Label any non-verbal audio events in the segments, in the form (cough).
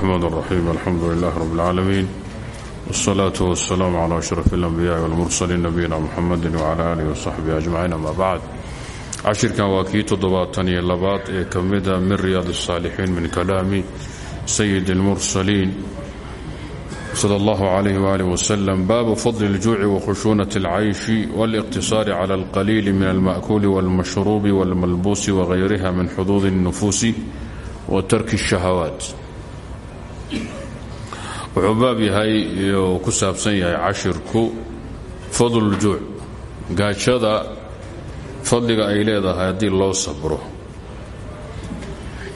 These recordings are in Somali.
الرحمن الرحيم الحمد لله رب العالمين والصلاة والسلام على أشرف الأنبياء والمرسلين نبينا محمد وعلى آله وصحبه أجمعين أما بعد cashirkan waa kii toddobaatan iyo labaad ee ka mida min riyaad الsaalixiin min kalaami sayid اlmursaliin slى اllah عalayh waalih waslm baabu fadli اljuuci wakhushuunaة اlcayshi wاliqtisaari clى اlqaliili min alma'kuuli wاlmashruubi wاlmalbuusi wغayriha min xuduudi الnufuusi wa tarki الشhahawaat wuxuu baab yahay oo ku saabsan yahay cashirku fadl اljuuc gaajada fadliga ay leedahay haddii loo sabro.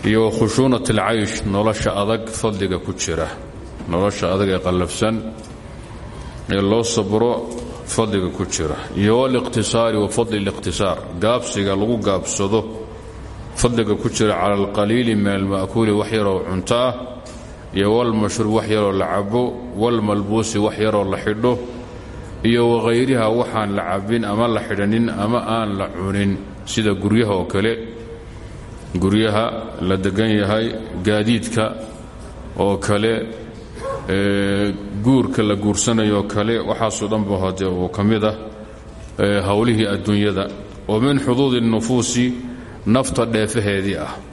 Iyo khushuunat alcaysh nolosha adag fadliga ku jira. Nolosha adag ee qallafsan ee loo sabro fadliga ku jira. Iyo waliqtisaari wa fadli اliqtisaar gaabsiga lagu gaabsado fadliga ku jira cala alqaliili min alma'kuuli wax yaroo cunto ah iyo walmashruub wax yaroo la cabo walmalbuusi wax yaroo la xidho iyo wakhayriha waxaan la cabin ama la xidhanin ama aan la cunin. Sida guryaha oo kale guryaha la degan yahay gaadiidka oo kale guurka la guursanayo kale waxaasoo dhanba hode uu ka mid ah adduunyada. Oo min xuduudi nufuusi nafta dheefaheedii ah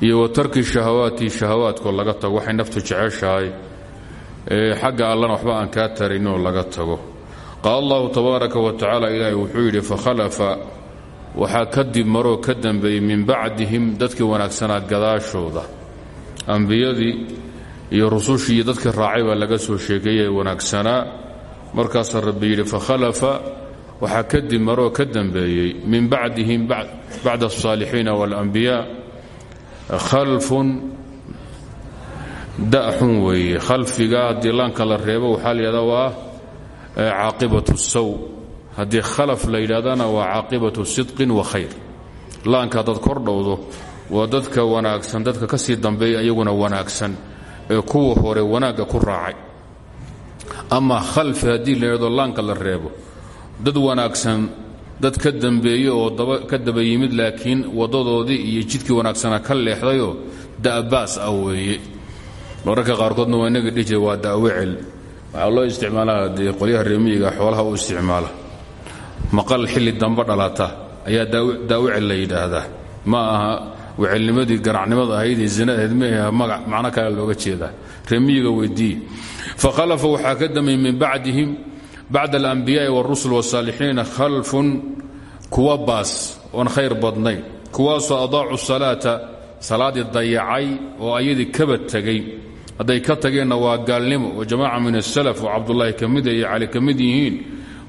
iyo wa tarki shahawaati shahawaadkoo laga tago waxay naftu jeceshahay. Xagga allana waxba aan kaa taraynoo laga tago. Qaal allahu tabaaraka wa tacaala ilaahay wuxuu yidhi fakhalafa waxaa kadib maroo ka dambeeyey min bacdihim dadkii wanaagsanaa gadaashooda. Ambiyadii iyo rusushii iyo dadkii raacay laga soo sheekeeyey wanaagsanaa markaasaa rabbi yidhi fakhalafa waxaa kadib maroo ka dambeeyey min bacdihim bacda asaalixiina waalambiyaa khalfun da'xun weeye. Khalfiga haddii laanka la reebo waxaa la yidhahdaa waa caaqibatu saw haddii khalaf la yidhahdana waa caaqibatu sidqin wa khayr. Laanka haddaad kor dhowdo waa dadka wanaagsan dadka ka sii dambeeya iyaguna wanaagsan ee kuwa hore wanaagga ku raacay. Ama khalfi haddii la yidhahdo laanka la reebo dad wanaagsan dad ka dambeeye oo ka daba yimid laakiin waddadoodii iyo jidkii wanaagsana ka leexdayoo da'baas ah weeye. Mararka qaarkoodna waa inaga dhihi waa da'wecel waxaa loo isticmaalaa dee qolyaha xoolaha u isticmaala maqal xilli dambe dhalata ayaa daawicel la yidhaahdaa. Ma aha wecelnimadii ganacnimada ahayd ee zinadahayd maaha magac macno kale looga jeedaa. Reemiyiga weyddiiye fakhalafa waxaa ka min bacdihim bacda alambiyaai wاlrusul wاsaalixiina khalfun kuwa baas oon khayr badnayn kuwaasoo adaacu salaata salaaddii dayacay oo ayadii kaba tegey hadday ka tageenna waa gaalnimo oo jamaaca min asalaf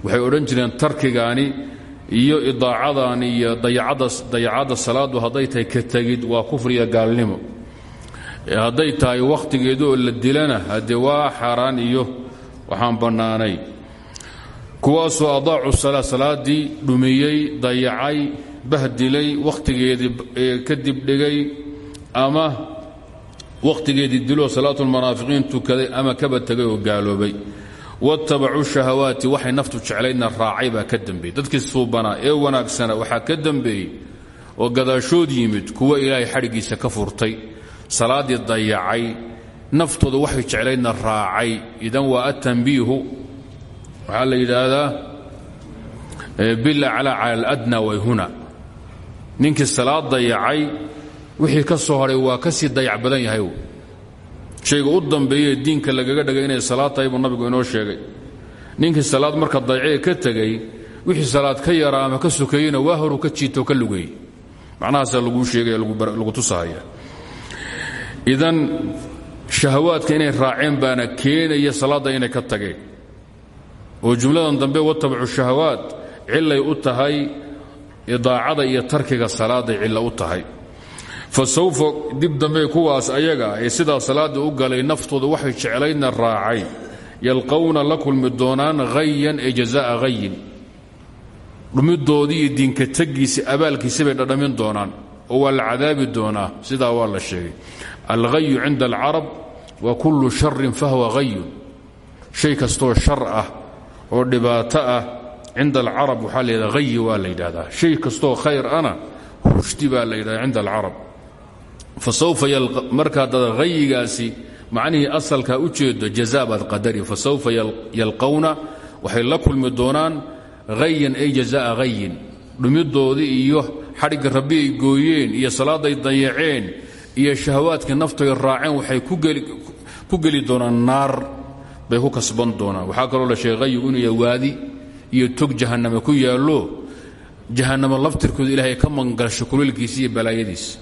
waxay odhan jireen tarkigaani iyo idaacadaani iyo dayacadda salaaddu hadday tahay ka tegid waa kufriya gaalnimo hadday tahay wakhtigeedu la dilana haddee waa xaaraan iyo waxaan bannaanay kuwaasoo adaacu salaa salaaddii dhumiyey dayacay bahdilay wakhtigeedii kadib dhigay ama wakhtigeedii diloo salaatulmanaafiqiin tukaday ama kaba tegay oo gaaloobay. Watabacuu shahawaati waxay naftu jeclaydna raacay baa dadkii suubanaa ee wanaagsana waxaa ka oo gadaashood yimid kuwa ilaahay xadhiggiisa ka furtay salaaddii dayacay naftooda waxay jeclaydna raacay. Idan waa atanbiihu waxaa la yidhaahdaa bilacla cala aladna wayhuna ninkii salaad dayacay wixii ka soo hadhay waa ka sii dayac badan yahay shayga u dambeeyee diinka lagaga dhagay inay salaad tahay buu nabigu inoo sheegay. Ninkii salaad marka dayacee ka tegey wixii salaad ka yaraa ama ka sokeeyeyna waa horuu ka jiitoo ka lugeeyey macnahaasaa laguu sheegaya lagu tusahaya. Idan shahawaadka inay raaceen baana keenaya salaadda inay ka tageen oo jumladan dambe watabacu shahawaat cillay u tahay idaacada iyo tarkiga salaaday cillo u tahay. Fa sawfa dib dambe kuwaas ayaga ee sidaa salaadda u galay naftooda waxay jeclaydna raacay. Yalqowna la kulmi doonaan hayan dhumidoodii iyo diinka tegiisi abaalkiisi bay dhadhamin doonaan oo waa la cadaabi doonaa waa la sheegay. Alhayu cinda alcarab wa kullu sharin fahwa hayun shay kastoo shar ah oo dhibaato ah cinda alcarab waxaa la yidhahda hayi waa la yidhahdaa. Shay kastoo khayr ana rushdi baa la yidhahda cinda alcarab. Fa sawfa markaa dad hayigaasi macnihii asalkaa u jeedo jazaa baad qadari fa sawfa yalqawna waxay la kulmi doonaan hayan ay jazaa hayin dhumidoodii iyo xadhigga rabbi ay gooyeen iyo salaaday dayaceen iyo shahawaadkii naftoy raaceen waxay ku geli doonaan naar bay ku kasban doonaan. Waxaa kaloo la sheegay hayigu inuu waadi iyo tog jahanname ku yaallo jahannamo laftirkooda ilahay ka mangalsho kuleelkiisa iyo balaayadiisa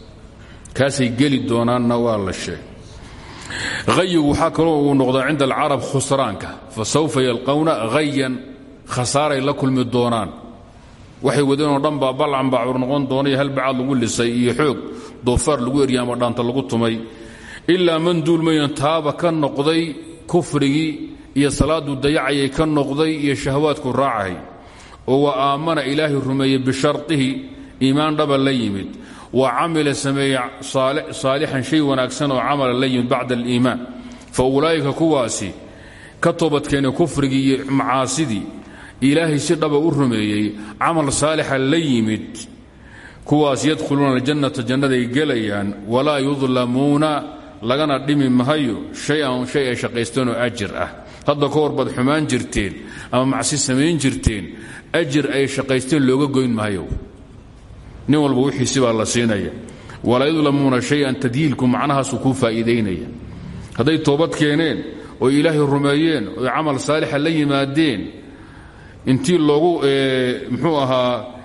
kaasay geli doonaanna waa la sheegay. Hayigu waxaa kaloo uu noqdaa cinda alcarab khusraanka. Fa sawfa yalqawna hayan khasaaray la kulmi doonaan. Waxay wadeenoo dhan baa balcan noqon doona iyo halbacaad lagu lisay iyo xoog doofaar lagu erya dhaanta lagu tumay. Ilaa man duulmayan taaba ka noqday kufrigii iyo salaaduu dayacayay ka noqday iyo shahawaadku raacahay oo wa aamana ilaahay rumeeyey bishardihi iimaan dhaba la yimid. Wa camila sameeye saalixan shay wanaagsan oo camala la yimid bacda aliimaan. Fa ulaa'ika kuwaasi ka toobadkeenay kufrigii iyo macaasidii ilaahay si dhaba u rumeeyey camal saalixa la yimid. Kuwaas yadkhuluuna aljannata jannaday gelayaan. Walaa yudlamuuna lagana dhimi mahayo shay-an shay ay shaqaysteenoo ajir ah. Hadda ka hor baad xumaan jirteen ama macsi samayn jirteen ajir ay shaqaysteen looga goyn mahayo. Nin walba wixiisi baa la siinaya. Walaa yudlamuuna shay-an tadyiilku macnahaasuu kuu faa'iidaynaya. Hadday toobad keeneen oo ilaahay rumeeyeen oy camal saalixa la yimaadeen intii loogu muxuu ahaa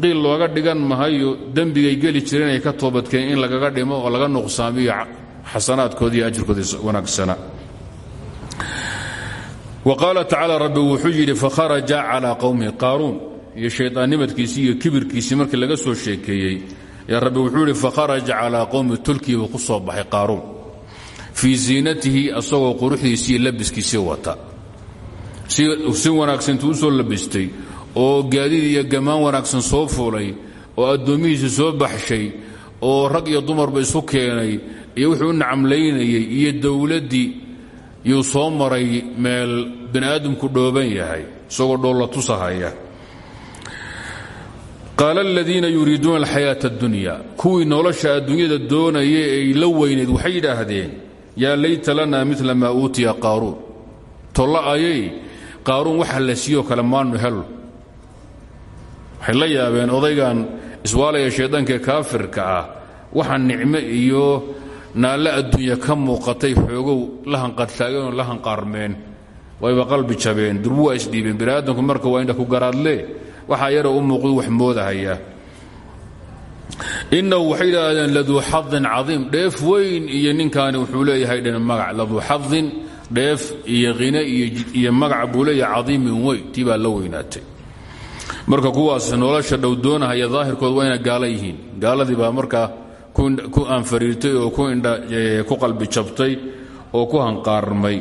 qiil looga dhigan mahayo dembigay geli jireen ay ka toobadkeen in lagaga dhimo oo laga nuqsaamiyo xasanaadkoodi iyo ajirkoodii wanaagsana. Wa qaala tacaala rabbi wuxuu yidhi fakharaja calaa qowmihi qaaruun. Iyo shaydaannimadkiisii iyo kibirkiisii markii laga soo sheekeeyey yaa rabbi wuxuu yidhi fakharaja calaa qowmihi tulkiibuu ku soo baxay qaaruun. Fii ziinatihi asagoo quruxdiisii labiskiisii wata. Si wanaagsan intuu u soo labistay oo gaadiid iyo gammaan wanaagsan soo fuulay oo addoommihiisa soo baxshay oo rag iyo dumarba isu keenay iyo wuxuu u iyo dowladdii yuu soo maray meel bani aadamku dhooban yahay isagoo dhoolla tusahaya. Qaala aladiina yuriiduuna alxayaata addunya kuwii nolosha adduunyada doonaya ay la weynayd waxay yidhaahdeen yaa layta lana mila maa uutiya qaaruun. Tolla ayay qaaruun waxa la siiyoo kale maanu helo waxay la yaabeen odaygan iswaalaya shayddaankaee kaafirka ah. Waxa nicmo iyo naalle adduunya ka muuqatay xoogow la hanqartaageenoo la hanqaarmeen. Wayba qalbi jabeen durbu waa isdhiibeen bini aadamku marka waa ku garaadle. Waxaa yaroo u muuqdu wax moodahaya. Innahu waxay yidhaahdeen laduu xadin cadiim dheef weyn iyo ninkaani wuxuu leeyahay dhen magac. Laduu xadin dheef iyo khine iyo magac buu leeyahay cadiimin weyn. La weynaatay marka kuwaas nolosha dhowdoonahaya daahirkood waa ina gaala yihiin. Gaaladii baa markaa ku oo ku qalbi jabtay oo ku hanqaarmay.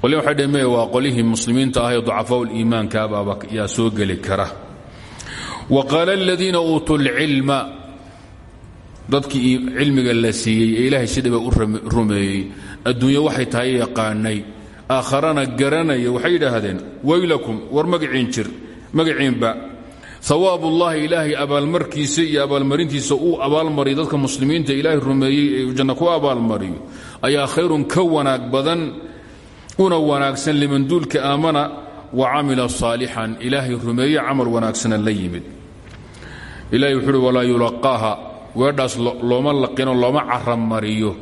Qolya waxay dheme waa qolihii muslimiinta ah ee ducafaau liimaankabaaba yaa soo geli kara. Wa qaala aladiina uutuu lcilma dadkii cilmiga la siiyey ilaahay sidhiba u rumeeyey adduunye waxay tahay yaqaanay aakharana garanaya waxay yidhaahdeen weylakum war magaciin jir magaciinba hawaabullaahi ilaahay abaalmarkiisa iyo abaalmarintiisa uu abaalmariyo dadka muslimiinta ilaahay rumeeyey ee janna ku abaalmariyo ayaa khayrun ka wanaag badan una wanaagsan liman duulka aamana wa camila saalixan. Ilaahay rumeeye camal wanaagsana la yimid. Ilahay wuxuu uhi walaa yulaqaaha. Looma laqino looma carab mariyo.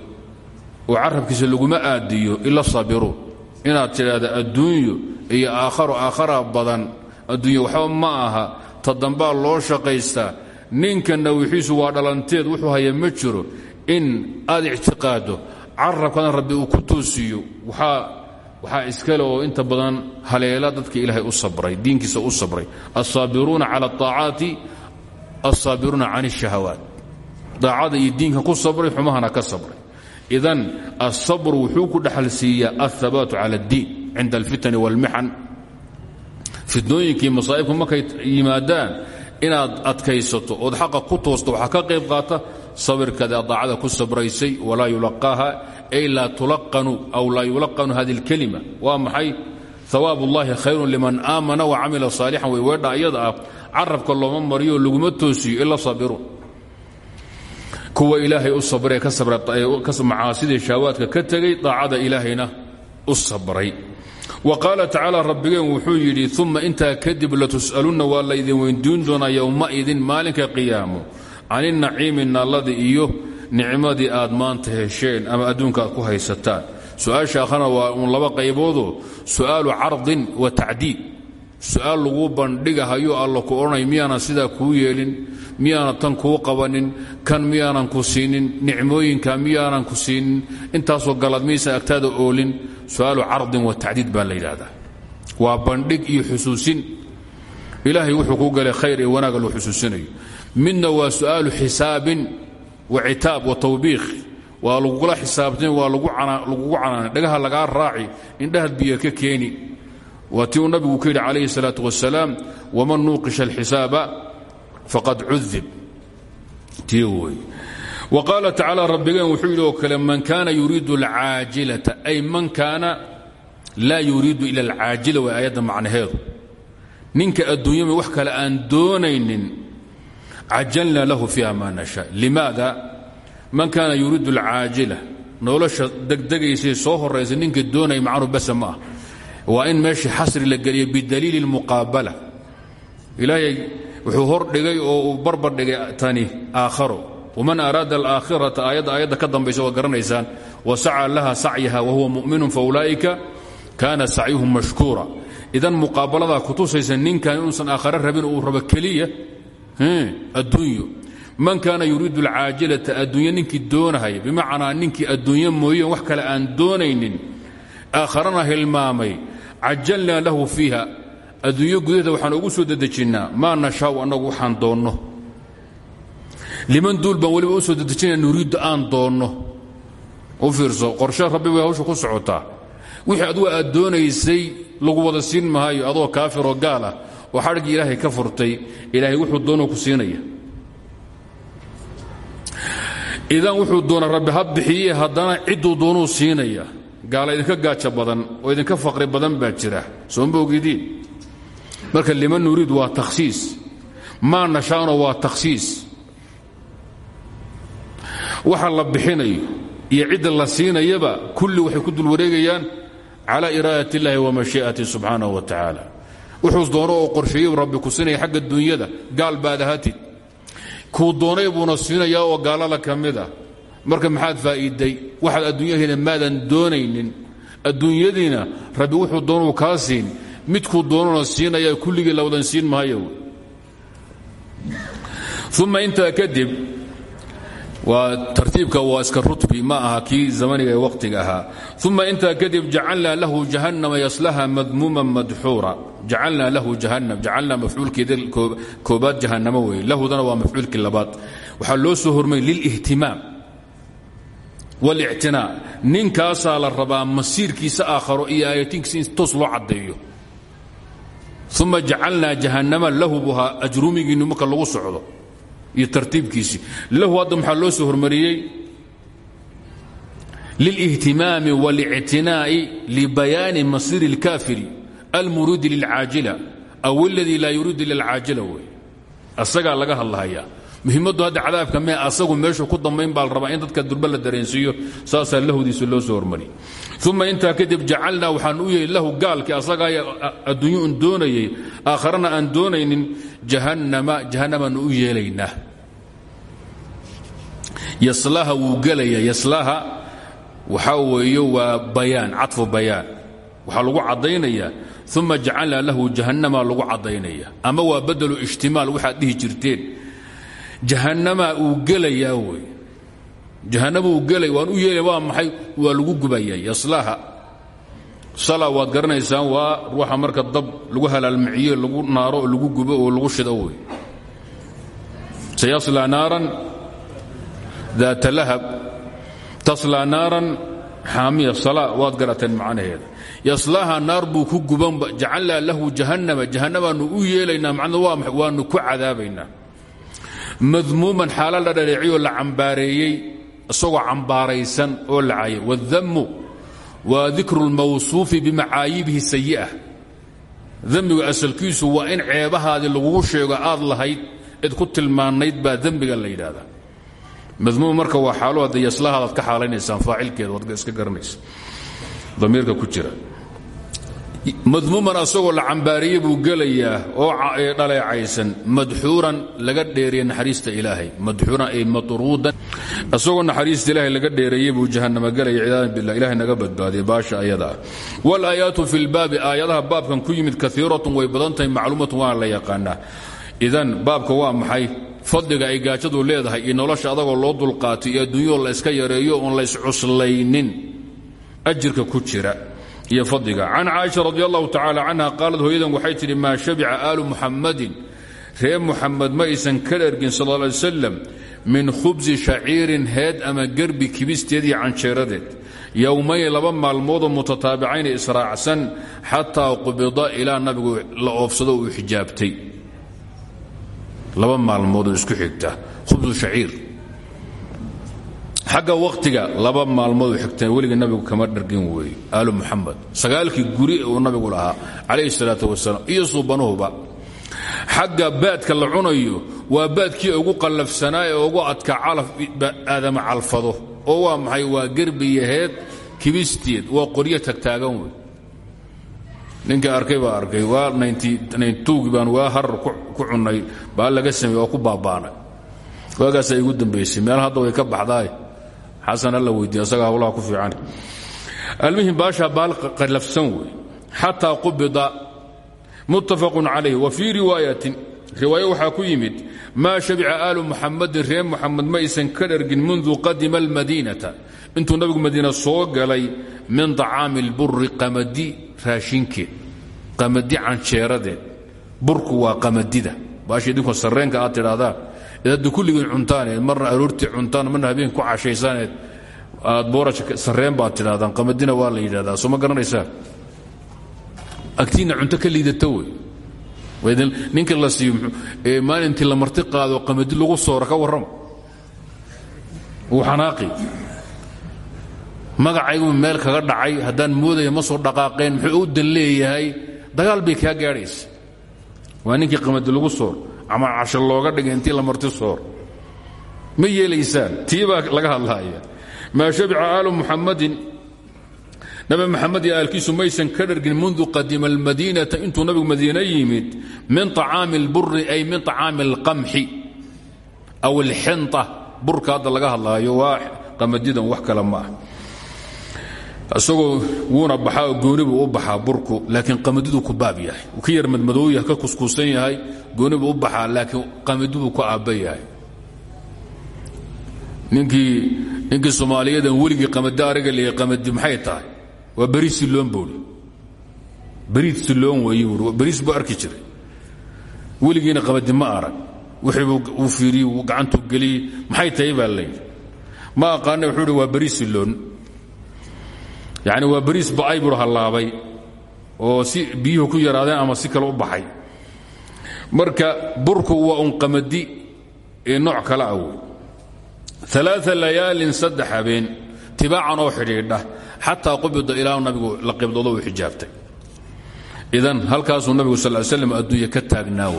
Oo carabkiisa laguma aadiyo ila sabiruun inaad tidhaahda adduunyo iyo aakharo aakhara badan adduunye waxba ma aha. Tadambaa loo shaqaystaa ninkana wixiisu waa dhalanteed wuxuu haya ma jiro in aad ictiqaado carabkana rabbi uu ku toosiiyo waxaa iskale oo inta badan haleela dadka ilaahay u sabray diinkiisa u sabray. Asaabiruuna cala aacaati asaabiruuna can shahawaat. Daacada iyo diinka ku sabray xumahana ka sabray. Idan asabru wuxuu ku dhaxal siiyaa ahabaatu cala اddiin cinda alfitan wاlmixan fitnooyinkii masaa'ibku markay yimaadaan inaad adkaysato ood xaqa ku toosto waxaa ka qayb qaata sabirkaada daacada ku sabraysay walaa yulaqaaha ay laa aw laa yulaqanu hadi اlkelima waa maxay? Hawaab khayrun liman aamana wa camila saalixan way weedha iyada ah looma mariyo laguma toosiyo ila sabiruun kuwa ilaahay u sabree ka sabramacaasidii shaawaadka ka tegay daacada ilaahayna u wa qaala tacaala rabbigeen wuxuu yidhi uma intaa kadib latus'alunna waa laydin weyndiin doonaa yowmaidin maalinka qiyaamo can inaciimi naalladii iyo nicmadii aad maanta hesheen ama adduunka aad ku haysataan. Su'aasha akhana waa uun laba qayboodoo su'aalu cardin wa tacdiid su'aal lagu bandhigahayo alla ku odhanay miyaanan sidaa kuu yeelin miyaana tan kuu qabanin kan miyaanan ku siinin nicmooyinka miyaanan ku siinin intaasoo galaad miyaysan agtaada oolin su'aalu cardin wa tacdiid baa la yidhaahdaa. Bandhig iyo xusuusin. Ilaahay wuxuu kuu galay khayr ee wanaagga loo xusuusinayo. Midna waa su'aalu xisaabin wa citaab wa tawbiikh. Waa lagula xisaabtin waa lagugu canaana dhagaha lagaa raaci indhahaad biyo ka keeni. Waa ti nabigu ku calayhi salaatu wasalaam waman nuuqisha alxisaaba faqad udib ti wey wqaala tacaala rabbigeen wuxuu yidhi oo kale man kaana yuriidu alcaajilata ay man kaana laa yuriidu ila alcaajila waa aayadda macnaheedu. Ninka adduunyama wax kale aan doonaynin cajalna lahu fiiha maa nashaa. Limaada man kaana yuriidu alcaajila nolosha degdegaysay soo horaysa ninka doonaya macnu basa ma ah. Waa in meeshii xasri la geliyo bidaliili lmuqaabala ilaahay wuxuu hordhigay oo uu barbardhigay tani aakharo waman araada alaakhirata aayadda aayadda ka dambaysa waad garanaysaan wasaca laha sacyaha wahuwa mu'minun faulaa'ika kaana sacyuhum mashkuura. Idan muqaabaladaa kutusaysa ninkan inuusan aakhare rabin uu rabo keliya adduunyo. Man kaana yuriidu alcaajilata adduunyo ninkii doonahaya bimacnaa ninkii adduunyo mooyeen wax kale aan doonaynin aakharana hilmaamay cajalnaa lahu fiiha adduunyo gudaheeda waxaan ugu soo dedejinnaa maa nashaau annagu waxaan doonno. Liman duul baan weliba u soo dedejinaa nuriiddu aan doonno. U fiirso qorshe rabbi bay hawsha ku socotaa. Wixii adugu aad doonaysay lagu wada siin maayo adoo kaafiroo gaal ah oo xadhigii ilaahay ka furtay ilaahay wuxuu doonoo ku siinaya. Idan wuxuu doona rabbi ha bixiye haddana cidduu doonuu siinaya. Gaala idinka gaaja badan oo idinka faqri badan baa jira. Sooma ogidiin marka liman nuriid waa takhsiis maa nashaano waa takhsiis waxa la bixinayo iyo cidda la siinayaba kulli waxay ku dul wareegayaan cala iraadat اllahi wa mashii'ati subxaanahu wa tacaala. Wuxuu doono oo qorsheeyu rabbi ku siinaya xagga dunyada gaal baad ahatid kuu doonay buuna siinayaa oo gaalada ka mid ah. Marka maxaad faa'iiday? Waxaad adduunyahayna maadan doonaynin. Adduunyadiina rabbi wuxuu doonuu kaa siin midkuu doonuna siinaya kulligii lawadan siin maayo. Uma intaa kadib waa tartiibka waa iska rutbi ma aha kii zamaniga waqtiga ahaa. Uma intaa kadib jacalnaa lahu jahannama yaslaha madmuuman madxuura. Jacalnaa lahu jahannam jacalnaa mafcuulkeeda koobaad jahannamo weeye. Lahudana waa mafcuulkii labaad. Waxaa loo soo hormay lilihtimaam. Walictinaa ninkaasaa la rabaa masiirkiisa aakharo iyo aayatinkiisa in toos loo caddeeyo uma jacalnaa jahannama lahu buhaa ajrumigiinni marka lagu socdo iyo tartiibkiisii lahu hadda maxaa loo soo hormariyey? Lilihtimaami walictinaa'i libayaani masiiri اlkaafiri almuriidi lilcaajila. Aw اladii laa yuriidu ila alcaajila wey. Asagaa laga hadlahayaa. Muhimaddu hadda cadaabka mee asagu meeshuu ku dambayn baa rabaa in dadka durba la dareensiiyo saasaa lahdiisa loo soo hormariyey uma intaa kadib jacalnaa waxaan u yeeli lahu gaalkii asagaa adduunyo un doonayay aakharana aan doonaynin jahannama jahannamaanu u yeelaynaa. Yaslaha wuu gelaya yaslaha waxaa weeye waa bayaan cadfu bayaan. Waxaa lagu caddaynayaa uma jacalnaa lahu jahannama lagu caddaynaya ama waa badelu ijtimaal waxaad dhihi jirteen. Jahannama uu gelayaa wey jahannama uu gelay waan u yeelay waa maxay? Waa lagu gubayaa yaslaha. Sala waad garanaysaan waa ruuxa marka dab lagu halaalmiciye lagu naaro lagu gubo oo lagu shido wey. Sayaslaa naaran daata lahab. Taslaa naaran xaamiya sala waad garateen macnaheeda. Yaslaaha naar buu ku gubanba jacalnaa lahu jahannama. Jahannamaanu u yeelaynaa macnada waa waanu ku cadaabaynaa. Madmuuman xaala la dhaleeciyoo la cambaareeyey isagoo cambaaraysan oo la caayay. Waاdammu waa dikru اlmawsuufi bimacaayibihi sayi'a demmigu asalkiisu waa in ceebahaadii lagugu sheego aad lahayd id ku tilmaannayd baa dembiga la yidhaahdaa. Madmuum marka waa xaalo hadda yaslahaadaad ka xaalaynaysaan faacilkeeda waad iska garanaysa damiirka ku jira madmuuman asagoo la cambaariyey buu gelayaa oo dhaleecaysan madxuuran laga dheereeye naxariista ilaahay madxuuran ay matruudan. Asagoo naxariista ilaahay laga dheereeyey buu jahannama gelaya cidaadan billah ilahay naga badbaadiya baasha ayada. Ah waalaayaatu fi lbaabi aayadaha baabkan ku yimid kaiiratun way badan tahay macluumatun waana la yaqaanaa. Idan baabka waa maxay? Fadliga ay gaajadu leedahay iyo nolosha adagoo loo dulqaatay iyo adduunyao la iska yareeyo oon la iscuslaynin ajirka ku jira iyo fadliga. Can caaisha radi allahu tacaala canha qaalad hooyadan waxay tidhi maa shabica aalu muxammadin reer muxamed ma aysan ka dhergin sal ly wasalam min khubsi shaciirin heed ama gerbi kibisteed iyo canjeeradeed. Yowmayn laba maalmoodoo mutataabicayn israacsan xataa qubida ilaa nabigu la oofsado uu xijaabtay. Laba maalmoodoo isku xigta xagga wakhtiga laba maalmood xigteen weliga nabigu kama dhargin weeye aalu muxamed sagaalkii guri uu nabigu lahaa calayhi salaatu wasalaam iyo suubanuhuba. Xagga baadka la cunayo waa baadkii ugu qallafsanaa ee ugu adka calaf aadama calfado oo waa maxay? Waa gerbiyaheed kibisteed waa qoryo tagtaagan wey ninka arkay baa arkay waa gi baan waa harar ku cunnay baa laga sameey waa ku baabaanay. Waagaasaa igu dambaysay meel hadda way ka baxdaay xasan alla weydiiy asaga hawlaha ku fiican. Almuhim baashaa baal qallafsan wey. Xataa qubida muttafaqun calayh wa fii riwaayatin riwaayo waxaa ku yimid maa shabica aalu muxamadin reer muxamed ma aysan ka dhargin mundu qadima almadiinata. Intuu nabigu madiina soo galay min طacaami اlburi qamadi raashinkeed qamadi canjeeradeed. Burku waa qamadida. Baasha idinkoo sarreenka aad tidhaahdaan hadda kulligiin cuntaaneed marna aroortii cuntaan marna habeen ku cashaysaneed aad boorajka sarreen baad tidhahdaan qamadina waa la yidhahdaa soo ma garanaysaa? Agtiinna cunto ka liidata wey. Ninka la siiyo maalintii la marti qaado qamadi lagu sooro ka warrama wuu xanaaqi. Magacaygu meel kaga dhacay haddaan moodaya ma soo dhaqaaqeen muxuu u dan leeyahay dagaal bay kaa gaadhaysa. Waa ninkii qamadi lagu soor ama casho looga dhigay intii la marti soor ma yeelaysaan tii baa laga hadlaaya maa shabica aalu muxammadin nabi maxamed iyo aalkiisu maysan ka dhargin mundu qadima almadiinata intuu nabigu madiina yimid min طacaami اlburi ay min طacaami اlqamxi aw اlxinطa burka hadda laga hadlaayo waa qamadidan wax kale ma ah isagoo wuuna baxaa oo gooni buu u baxaa burku laakiin qamadiduu ku baab yahay. Uu ka yar madmadoow yahay ka kuskuusan yahay gooni buu u baxaa laakiin qamadiduu ku aabba yahay. Ninkii ninkii soomaaliyadan weligii qamadi ariga leeyay qamadi maxay tahay? Waa beriis siloon buui beriid siloon weeye buui beriis buu arki jiray. Weligiina qamadi ma arag. Wixiibuu uu fiiriyey gacantuu geliyey. Maxay tahay baa layidhi ma aqaana wuxuu hi waa beriis siloon yacni waa beriis ba'ay buu hallaabay oo si biyuhu ku yaraadeen ama si kale u baxay. Marka burku waa un qamadi ee nooc kale ah wey aa layaalin saddex habeen oo xidhiidha xataa qubida ilaa nabigu la qibdoodo uu xijaabtay. Idan halkaasuu nabigu sal slam adduunya ka taagnaa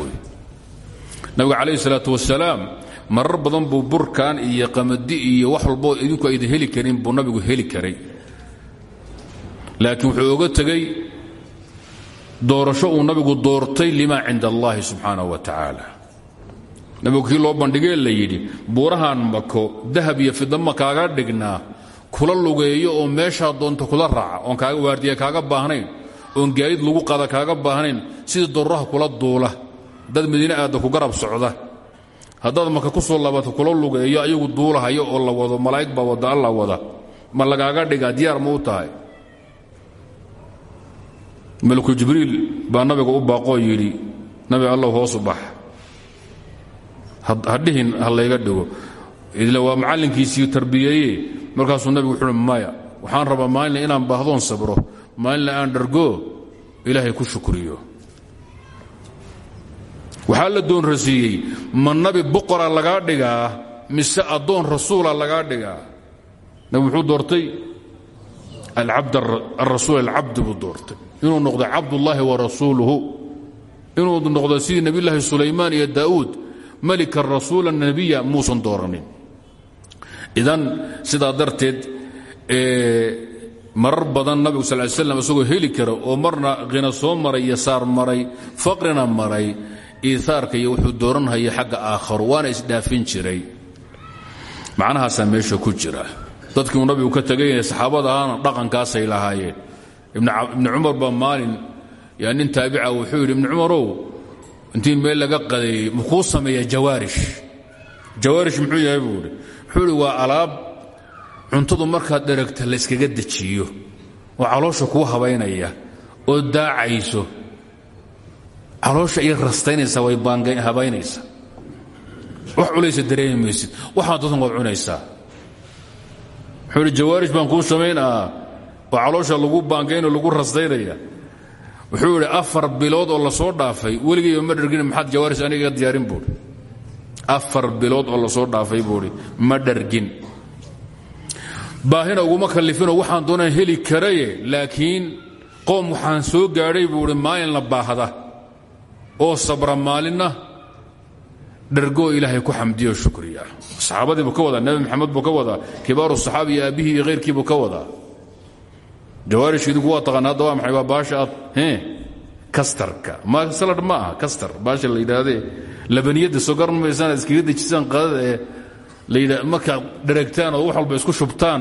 nabigu calayhi salaatu wasalaam marar badan buu burkan iyo qamadi iyo wax walboo idinku aydan heli karin buu nabigu heli karay laakiin wuxuu oga tegey doorasho uu nabigu doortay lima cinda allahi subxaanaه wa tacaala. Nabigu kii loo bandhigee la yidhi buurahan mako dahab iyo fidama kaaga dhignaa kula lugeeyo oo meeshaa doonta kula raaca oon kaaga waardiya kaaga baahnayn oon gaadid lagu qada kaaga baahnayn sidii doraha kula duula dad madiine aadda ku garab socda. Haddaad maka ku soo laabato kula lugeeyo ayagu duulahayo oo la wado malaa'ig baa wada alla wada. Ma lagaaga dhigaa diyaar ma u tahay malku jibriil baa nabiga u baaqoo yidhi nabi allow hoosu bax. Hadhihin ha layga dhigo. Ila waa macallinkiisii tarbiyeeye markaasuu nabigu wuxuui maya waxaan rabaa maalinna inaan baahdoon sabro. Maalinna aan dhargo ilaahay ku shukriyo. Waxaa la doonrasiiyey ma nabi boqora lagaa dhigaa mise addoon rasuula lagaa dhigaa? Nabi wuxuu doortay arasuul alcabdi buu doortay inuu noqdo cabdullaahi wa rasuuluhu inuu noqdo sidii nebiyulaahi sulaymaan iyo daa'uud malika rasuula nabiya muusan dooranin. Idan sidaa darteed marar badan nabigu sal slam isagoo heli kara oo marna qina soo maray yasaar maray faqrina maray iiaarka iyo wuxuu dooranhaya xagga aakharo waana isdhaafin jiray. Macnahaasaa meesha ku jira. Dadkiiuu nabigu ka tegay saxaabada ahaana dhaqankaasay lahaayeen ibni cumar baa maalin nin taabica wuxuu yidhi ibni cumarow meel laga qadeeyey makuu sameeya jawaarish? Jawaarish muxuu yahay buu idhi waa alaab cuntadu markaad dheragta la yskaga dejiyo oo caloosha kuu habaynaya oo daacayso caloosha iyo rastaynaysaa way habaynaysa. Wax culaysa dareemi maysid dadkan waad cunaysaa. Wuxuu idhi baan kuu samaynaa oo caloosha lagu baangaynoo lagu rastaynaya wuxuu idhi afar bilood oo la soo dhaafay weligayba ma dhargin maxaad jawaarish aniga iga diyaarin buuhi afar bilood oo la soo dhaafay buuhi ma dhargin. Baahina uguma kallifinoo waxaan doonaan heli karaye laakiin qoom waxaan soo gaadhay buuhi maalin la baahda. Oo sabra maalinna dhargoo ilaahay ku xamdiyo shukriya. Saxaabadii buu ka wadaa nebi maxamed buu kibaaru saxaabi iyo aabbihii iyo ka wadaa jawaarishka idinku waa taqaana hadda waa maxay waa baasha aad kastarka ma salad ma aha kastar baasha la yidhaahdee labaniyadda soo garan maysaan aad iskaga dejisaan qadada ee la yidha markaad dheragtaan oo wax walba isku shubtaan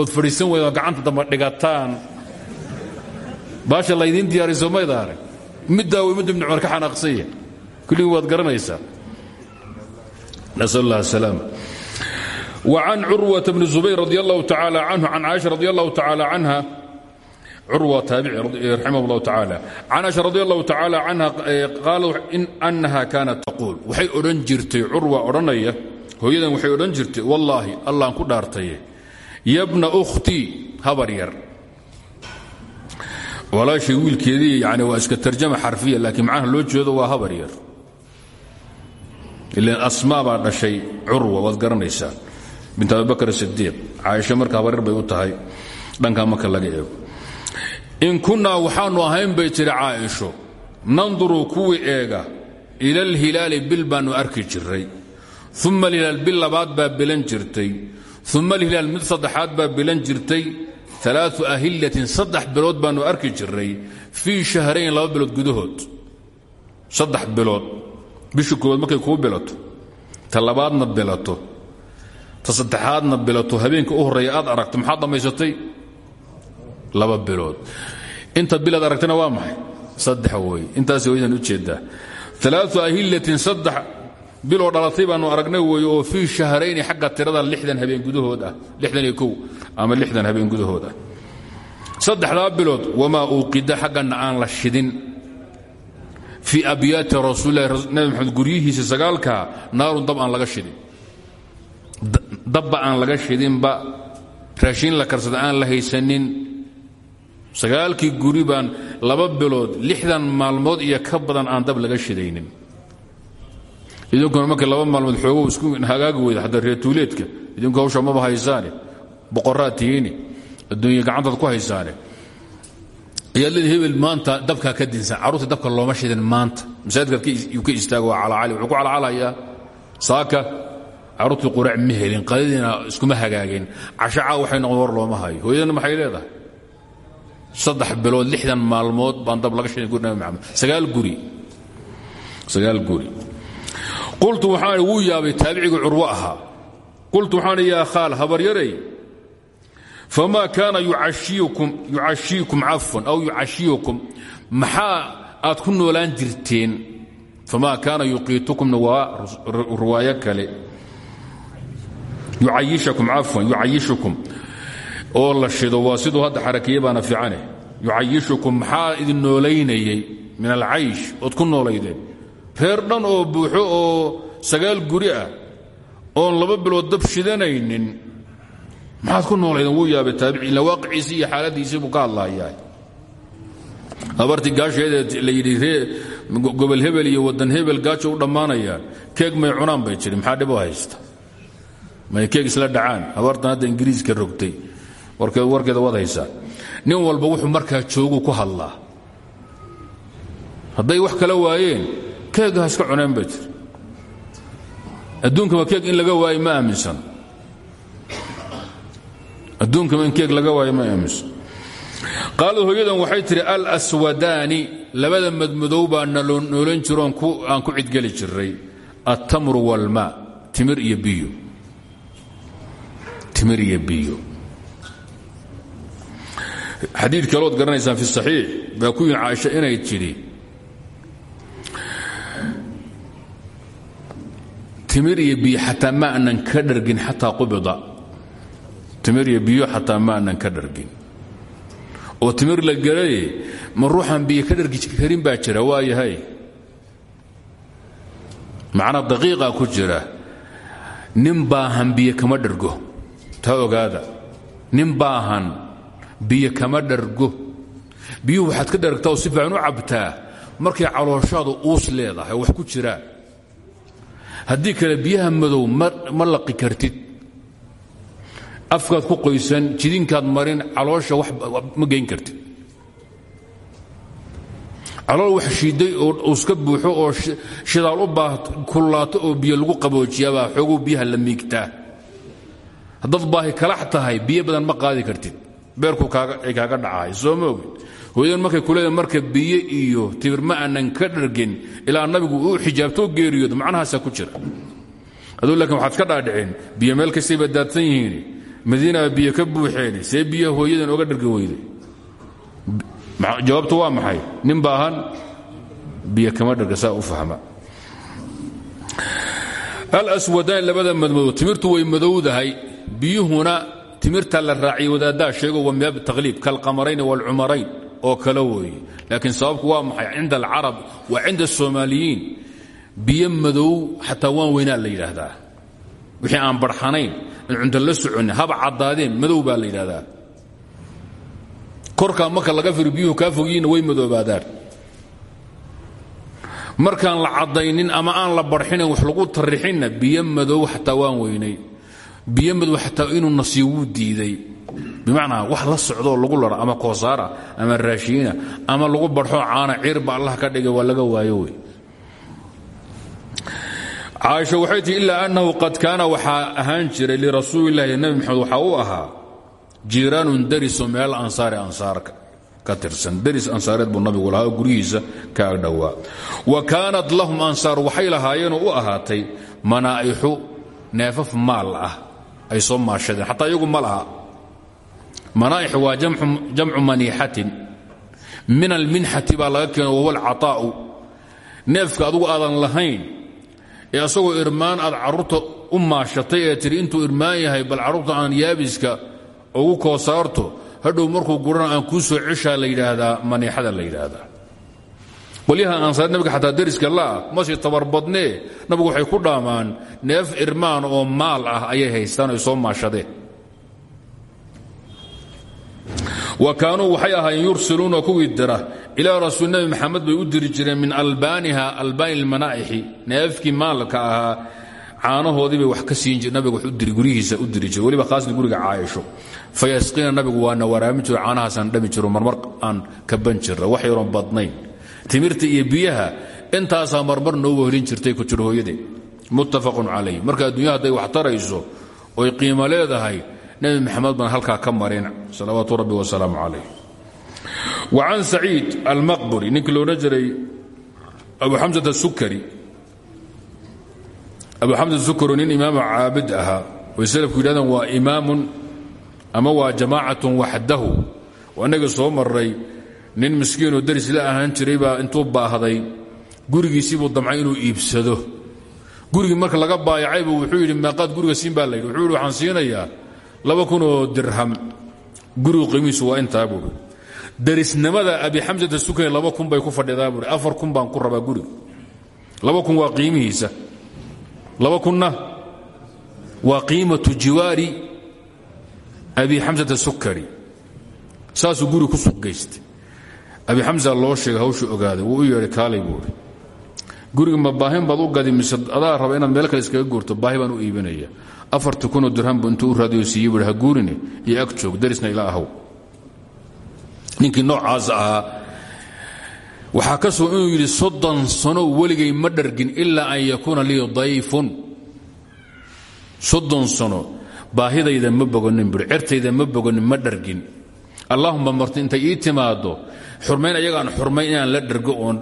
ood fadhiisan weyda oo gacanta damba dhigataan baasha laydiin diyaariso mayda arag middaa wey midda ibni cumar ka xanaaqsanya kulligii waad garanaysaa nasal allah asalaam وعن cروة بن زبير رضي الله تعالى عنه عن عائشة رضي الله تعالى عنها curwa taabici raximah اllahu tacaala can aisha radi allahu tacaala canha e, qaalat inaha kaanat taquul waxay odhan jirtay curwa odhanaya hooyadan waxay odhan jirtay wallaahi allahan ku dhaartaye. Yabna ukhtii habar yar. Walaahay wiilkeedii yani waa iska tarjama xarfiya laakiin macnaha loo jeedo waa habar yar. Ilan asmaa baa dhashay curwa waad garanaysaa. Bint abibakr sidiiq caaisha marka habaryar bay u tahay. Dhankaa marka in kunnaa waxaanu ahayn bay tidhi caaisho nanduru kuwii eega ila alhilaali bil baannu arki jiray uma alhilaal bil labaad baa bilan jirtay. Uma alhilaal mid saddexaad baa bilan jirtay. Alaau ahillatin saddex bilood baannu arki jiray fii shahrayn laba bilood gudahood. Saddex bilood. Bishii koowaad markay kuu bilato bilato ta bilato. Habeenka u horreeya aad aragto maxaad dhammaysatay laba bilood inta bilaad aragtana waa maxay? Saddex wey intaas waydan ujeeddaa alaau ahillatin saddex biloo dhalatay aragnay weeye oo fii shahrayni xagga tirada lixdan habeen gudahood ah. Lixdan iyo kow ama lixdan habeen gudahood ah. Saddexdaa bilood wamaa uuqida xaggana aan la shidin. Fii abyaati rasuulilahi nabi maxamed guryihiisa sagaalkaa naarun dab aan laga shidin. Dabba aan laga shidinba raashiin la karsada aan la haysanin sagaalkii guri baan laba bilood lixdan maalmood iyo ka badan aan dab laga shidaynin. Idinkuna markii laba maalmood xoogow isku hagaagi weyda hadda reetuuleedka idinku hawsha maba haysaane? Boqoraad tihiini adduunya gacantaad ku haysaane? Iyaaladi hebel maanta dabkaa ka dinsan carruurta dabka looma shidin maanta. Masaajidkaad ka istaago waa calacali wuxuu ku calacalayaa. Saaka carruurtii qurac ma helin qadadiina iskuma hagaageen cashacaa waxay noqon war looma hayo. Hooyadana maxay leedahay saddex bilood lixdan maalmood baan dab laga shidin guri nabi maxamed sagaal guri sagaal guri qultu waxaan wuu yaabay taabicigii curwo ahaa qultu waxaan yaa khaal habaryaray famaa kaana yucashiikum cafwan aw yucashiyukum maxaa aad ku noolaan jirteen famaa kaana yuqiitukumna waa riwaayo kale yucayishakum cafwan yucayishukum oo la shido waa siduu hadda xarakeeye baana fiicane. Yucayishukum maxaa idin noolaynayey min alcaysh ood ku noolaydeen? Reer dhan oo buuxo oo sagaal guri ah oon laba bilood dab shidanaynin maxaad ku noolaydeen? Wuu yaabay taabici ila waaqiciisii iyo xaaladiisii buu ka hadlahayaa habartii gaasheedee gobol hebel iyo waddan hebel gaajo u dhammaanayaan. Keeg may cunaan bay jiri maxaa dhiboo haysta? May keeg isla dhacaan. Habartan hadda ingiriiska rogtay warkeeda wad haysaa nin walba wuxuu markaa joogu ku hadlaa. Hadday wax kala waayeen keega ha iska cuneen jiri adduunkaba keeg in laga waayo ma aaminsan. Adduunkama in keeg laga waayo ma aaminso qaalad hooyadan waxay tidhi alswadaani labada madmadow baa noolan jiro aan ku cidgeli jiray altamru wاlmaa timir iyo biyo xadiid kalood garanaysaan fi saxiix baa ku yihiin caaisha inay tidhi timir iyo biyo ma anan ka dhargin xataa qubida. Timir iyo biyo ma anan ka dhargin. Oo timir la gelaye ma ruuxan biyo ka dhargi karin baa jira waa yahay. Macnaa daqiiqa ku jira nin baahan biyo kama dhargo. Taa ogaada nin biyo kama dhargo. Biyuhu waxaad ka dharagtaa oo si fiican u cabtaa. Markay calooshaadu uus leedahay wax ku jiraan haddii kale biyaha madow ma laqi kartid. Afkaad ku qoysan jidinkaad marin caloosha ma geyn kartid. Calool wax shiiday oo uska buuxo oo shidaal u baa kullaato oo biyo lagu qaboojiyaabaa xooguu biyaha la miigtaa. Baahi kalax tahay biyo badan ma qaadi kartid beerku kaaga dhacahay soo ma ogin? Markay ku leedahay marka biyo iyo timir ma aanan ka dhargin ilaa nabigu uu xijaabtoo geeriyoodo macnahaasaa ku jira. Aduu laakiin waxaad ka dhaadhiceen biyo meel kastay badaadsan yihiin madiinaa biyo ka buuxeen see biyaha hooyadan oga dhargi weyday jawaabtu waa maxay? Nin baahan kama dharga u fahma. Alaswadaan labada madmadood timirtu way madowdahay biyuhuna timirta la raaciyey wadaaddaa sheego waa min baab taqliib kalqamarayn waalcumarayn oo kale weeye. Laakiin sababku waa maxay? Cinda alcarab wa cinda asoomaaliyiin biyo madow waan weynaa la yidhaahdaa. Wixii aan barxanayn aan cunto la soconin haba caddaadeen madow baa la yidhahdaa korkaa marka laga firo biyuhu kaa way madoobaadaan. Markaan la caddaynin ama aan la barxinin wax lagu tarrixinna biyo madow waan weynay biyo xataa inuu nasiyo diiday. Bimacnaa wax la socdoo lagu laro ama koosaara ama raashiina ama lagu barxo caana ciirba allah ka dhigay waa laga waayo wey. Caaisha waxay tihi ilaa annahu qad kaana waxaa ahaan jiray lirasuulillahi nabi maxamed waxaa u ahaa jiiraanun dariso meel ansaari ansaarka ka daris ansaareed buu nabigu lahaa oo ka agdhowaa. Wa kaanat lahum ansaar waxay lahaayeenoo u ahaatay manaa'ixu neefaf maal ah ay soo maashadeen. Xataa iyagu ma laha. Manaaix waa jamcu maniixatin. Min alminxati baa laga keeno wahuwa alcataa'u. Neefka adugu aadan lahayn ee asagoo irmaan aad carruurta u maashatay ee tiri intuu irmaan yahay bal carruurta aan yaabiska ugu koosaarto hadhow markuu gurana aan kuu soo ceshaa la yidhaahdaa maniixada la yidhaahdaa qolyaha ansaar nabiga xataa dariska laa masii tabarbadnee nabigu waxay ku dhaamaan neef irmaan oo maal ah ayay haystaan ay soo maashadeen. Wa kaanuu waxay ahaayeen yursiluuna kuwii dira ilaa rasuul maxamed bay u diri jireen min albaaniha albaani lmanaa'ixi neefkii maalka ahaa caanahoodii bay wax ka siin nabiga guryihiisa u diri jire weliba khaasna guriga caaisho fayasqiina nabigu waana waraamin jiro caanahaasaan dhami jiro marmar aan kaban jirra wax yaroon badnayn timirta iyo biyaha intaasaa marmar noo wehlin jirtay ku jiro hooyadee muttafaqun calayh. Marka adduunya hadday wax tarayso oy qiimo leedahay nebi maxamed baan halkaa ka marin. Salawaatu rabbi wasalaamu calayh. Wa can saciid almaqburi ninkii loodhan jiray abu xamsat asukari abu xamsa sukaro nin imaam caabid ahaa. Way salafku yidhahdaan waa imaamun ama waa jamaacatun waxdahu. Oo annaga soo maray nin miskiinoo daris la ahaan jiray baa intuu baahday gurigiisiibuu damcay inuu iibsado. Gurigii marka laga baayacaybu wuxuu yidhi meeqaad guriga siin baa layidhi wuxuu waxaan siinayaa laba kunoo dirham. Gurigu qiimihiisu waa intaa buuri darisnimada abi xamsata sukari laba kun bay ku fadhidaa buuri afar kun baan ku rabaa guriga. Laba kun waa qiimihiisa. Laba kunna waa qiimatu jiwaari abi xamsata sukari saasuu guri ku suqgaystay abi xamsa loo sheegay hawshuu ogaaday wuu u yeedhay kaalay buuri guriga ma baahin baad u gadi mise adaa raba inaad meel kale iskaga guurto baahi baan u iibinaya. Afarti kunoo dirhambu intuu u raadiyo siiyey buui guurine iyo ag darisna ila ahow. Ninkii noocaas ahaa waxaa ka sugan inuu yidhi soddon sano weligay ma dhargin ilaa an yakuuna lii dayfun. Soddon sano baahidayda ma boganin bui certayda ma boganin ma dhargin allahuma marti intay ii timaado xurmayn ayagaan xurmayn inaan la dhergo oon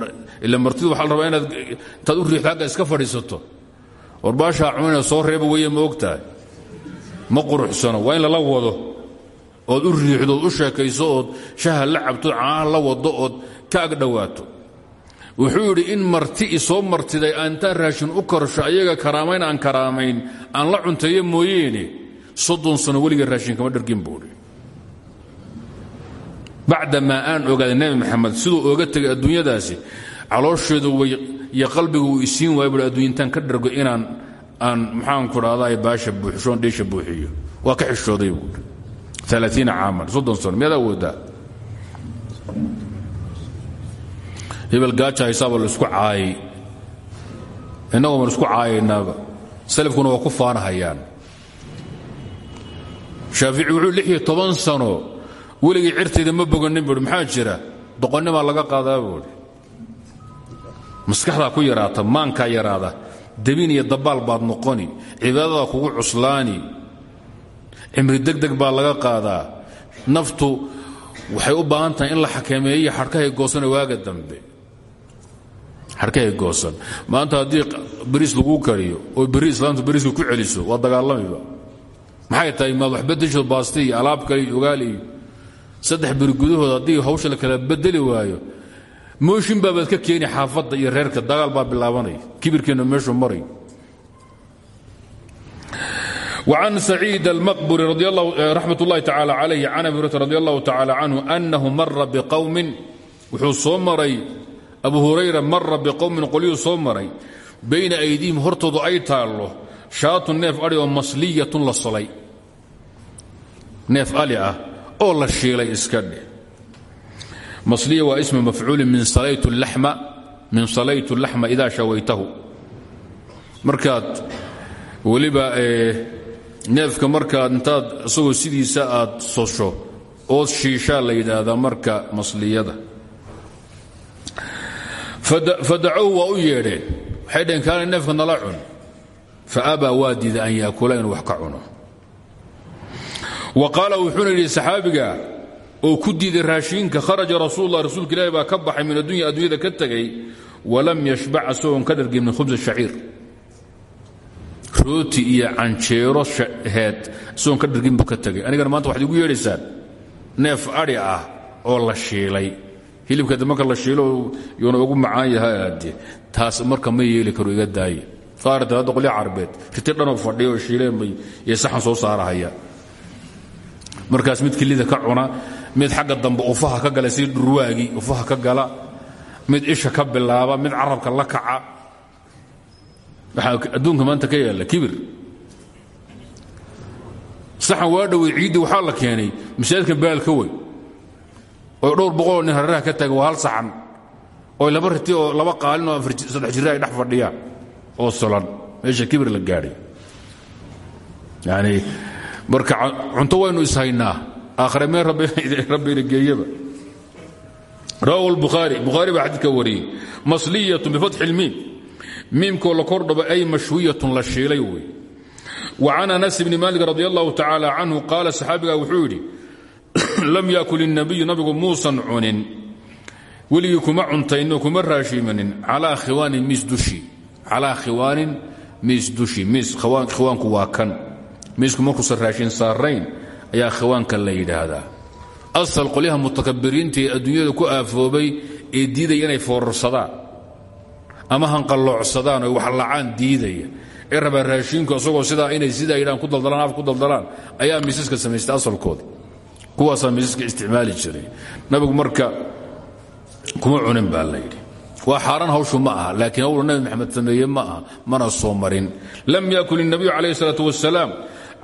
ila martidu waxaa la rabaa inaad intaad u riixdo agga iska fadhiisato. Warbaashaa cunina soo reeba weeye ma ma quruxsano waa in lala wado. Ood u riixdo ood u sheekayso ood shaha la cabto caanaha la wado ood ka ag wuxuu yidhi in marti isoo martiday aan intaan raashin u korsho ayaga karaamayn aan karaamayn aan la cunteeyo mooyeene soddon sano weliga raashin kama dhargin buudhi bacdamaa aan ogaaday nebi maxamed siduu ooga tegay adduunyadaasi caloosheedu way iyo qalbigu uu isiin waaya buui adduunyintaan ka dhargo inaan aan maxaanku dhahdaa baasha buuxishoon dheesha buuxiyo. Waa ka xishooday buui aaiina caaman soddon sano miyaad awoodaa? Hebel gaaja haysaaba la isku caayay innagoo man isku caayaynaaba. Salafkuna waa ku faanahayaan. Shaafici wuxuu lix iyo toban sano weligii cirtayda ma boganin buui maxaa jira? Doqonnimaa laga qaadaa buui maskaxdaa ku yaraata maankaa yaraada dabin iyo dabaal baad noqoni cibaadadaa kugu cuslaani. Cimri degdeg baa laga qaadaa. Naftu waxay u baahan tahay in la xakameeyo xadhkahay goosana waaga dambe. Xadhkahay goosan. Maanta haddii bariis laguu kariyo oo berri islaamtu bariiska ku celiso waa dagaalamiba. Maxay tahay maad wax bedesho baasti iyo alaab kale iyo saddex beri gudahood haddii hawsha la kala bedeli waayo mooshin baabaad ka keeni xaafadda iyo reerka dagaal baa bilaabanaya kibirkeenna meeshuu maray وعن سعيد المقبري رضي الله رحمة الله تعالى عليه عن أبي هريرة رضي الله تعالى عنه أنه مر بقوم wuxuu soo maray abu hurayra mara biqowmin qolyuu soo maray bayna aydiihim hortoodu ay taallo shaatun neef adhi oo masliyatun oo la shiilay iska dheh masliya waa ismu mafcuulin min salaytu laxma idaa shawaytahu. Markaad weliba neefka markaad intaad isagoo sidiisa aad sosho ood shiishaa la yidhaahdaa marka masliyada. Fadacow waa u yeedheen waxay neefka nala cun. Faabaa waa an yaakula inuu wax wa qaala wuxuuna yidhi saxaabiga oo ku diiday raashiinka kharaja rasuullah rasuulka ilaahi baa ka baxay min addunya adduunyada ka tegay walam yashbac asagoon ka dhargin min khubs shaciir. Rooti iyo canjeero heed isagoon ka dhargin buu ka tegay anigana maanta waxaad ah hilibka de la shiilo yuuna ugu macaan yahay aade taas marka ma yeeli karo iga daaye qaarta hadda qolya carbeed riti shiileen bay iyo soo saarahaya markaas mid kilida ka cuna mid xagga dambe ufaha ka gala sii dhurwaagii ufaha ka gala mid isha ka bilaaba mid carabka la kaca. Waxaa adduunka maanta ka yaalla kibir. Saxan waa dhowey ciiddii waxaa la keenay masaajidka baal ka wey oo dhowr boqoloo nin hareeraha ka taga waa hal saxan. Oo laba riti oo laba qaalin oo saddex jira ay dhex fadhiyaan oo solan meesha kibir la gaadhay. Yani marka cunto waynu ishaynaa aakhire meel rabbina geeyaba. Rawahu lbukhaari bukhaari baa xadiidka wariyey. Masliyatun bifatxi lmiim miimkoo la kordhabo ay mashwiyatun la shiilay wey. Wa can anas bni maalik radi allahu tacaala canhu qaala saxaabiga wuxuu yidhi lam yakul الnabiyu nabigu muusan cunin. Weligii kuma cuntayno kuma raashiimanin. Calaa khiwaanin miis dushi. Calaa khiwaanin miis dushi. Miis khiwaanku waa miisku markuusan raashin saarayn ayaa khiwaanka la yidhaahdaa. Asal qolyaha mutakabiriinta ee adduunyada ku aafoobay ee diidaya inay foorarsadaan ama hanqaloocsadaan oo waxlacaan diidaya ee rabaa raashinku isagoo sidaa inay sidaa yidhaan ku daldalaan af ku daldalaan ayaa miisaska samaystay asalkooda kuwaasaa miisaska isticmaali jiray. Nabigu marka kuma cunin baa la yidhi. Waa xaaraan hawshu ma aha laakiin hawlu nabi maxamed sameeye ma aha mana soo marin. Lam yakun inabiyu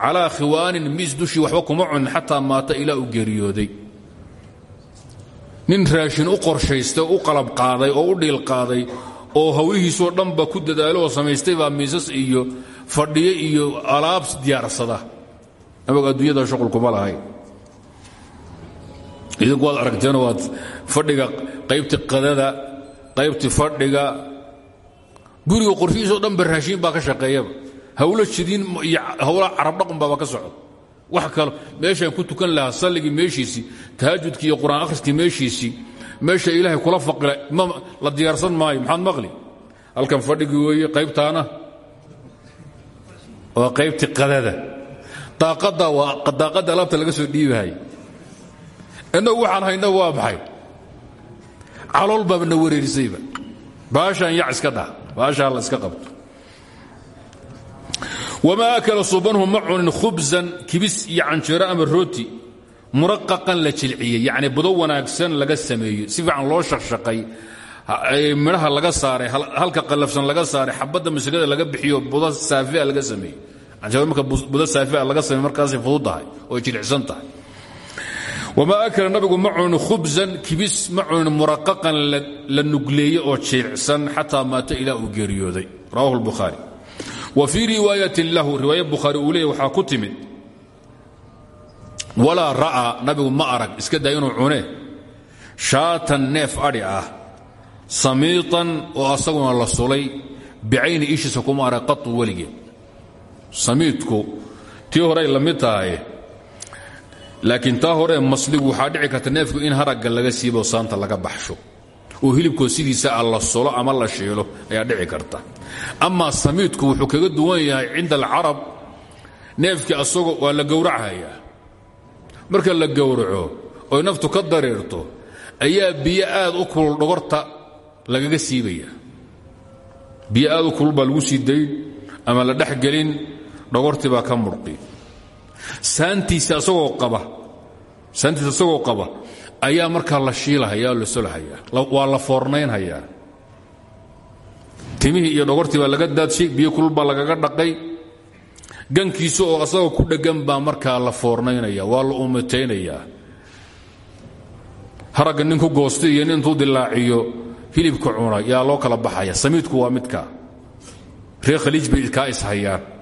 calaa khiwaanin miis dushii waxba kuma cunin xataa maata ilaa uu geeriyooday. Nin raashin u qorshaystay u qalab qaaday oo u dhiil qaaday oo hawlihiisoo dhanba ku dadaalo oo samaystay baa miisas iyo fadhiyo iyo alaab diyaarsada. Nabigu adduunyada shuqulkuma lahayn. Idinku waad aragteen waad fadhiga qaybtii qadada qaybtii fadhiga. Guriga qorshihiisoo dhanba raashiin baa ka shaqeeyaba hawlo shidiin iyo hawla carab dhaqun baaba ka socda wax kalo meeshaan ku tukan lahaa salligii meeshiisii tahajudkii iyo qur'aan akhriskii meeshiisii meesha ilaahay kula faqila la diyaarsan maayo maxaad maqli? Halkan fadhigii weeye qaybtaana? Waa qaybtii qadada. Daaqadda waa daaqadda alaabta laga soo dhiibahay. Innagu waxaan hayna waa maxay? Calool baaba na wareerisayba. Baashaan yac iska dhah baashaa la iska qabto wamaa akala subanhu ma cunin khubsan kibis iyo canjeero ama rooti muraqaqan la jilciyey yacni budo wanaagsan laga sameeyey si fiican loo shaqshaqay midhaha laga saaray halka qallafsan laga saaray xabadda masigada laga bixiyo budo saafia laga sameeyey canjeero marka budo saafia laga sameey markaasay fududahay oo jilicsan tahay wamaa akala nabigu ma cunin khubsan kibis ma cunin muraqaqan la nugleeye oo jilicsan wa fii riwaayatin lahu riwaaya bukhaari uu leeyay waxaa ku timid. Walaa ra'aa nabigu ma arag iska daa inuu cune shaatan neef adhi ah samiitan oo asaguna la sulay bicayni ishiisa kuma arag qatu weligeed samiidku tii horay la mid tahay laakiin taa hore masligu waxaa dhici karta neefku in haragga laga siibo saanta laga baxsho oo hilibkoo sidiisa a la sulo ama la shiilo ayaa dhici karta. Amaa samiidku wuxuu kaga duwan yahay cinda alcarab neefkii asagoo waa la gowrachayaa marka la gowraco oy naftu ka dareerto ayaa biyo aad u kulul dhogorta lagaga siibaya. Biyo aad u kulul baa lagu sii dayn ama la dhex gelin dhogortii baa ka qaba saantiisa asagoo qaba ayaa markaa la shiilahaya la solhayaa waa la foornaynhayaa. Timihii iyo dhogortii baa laga daadshay biyo kulul baa lagaga dhaqay. Gankiisa oo asagoo ku dheggan baa markaa la foornaynaya waa la umataynayaa haragga nin ku iyo nin dilaaciyo hilibka cuna yaa loo kala baxaya. Samiidku waa midka. Reer khaliij bay kaa ishayaan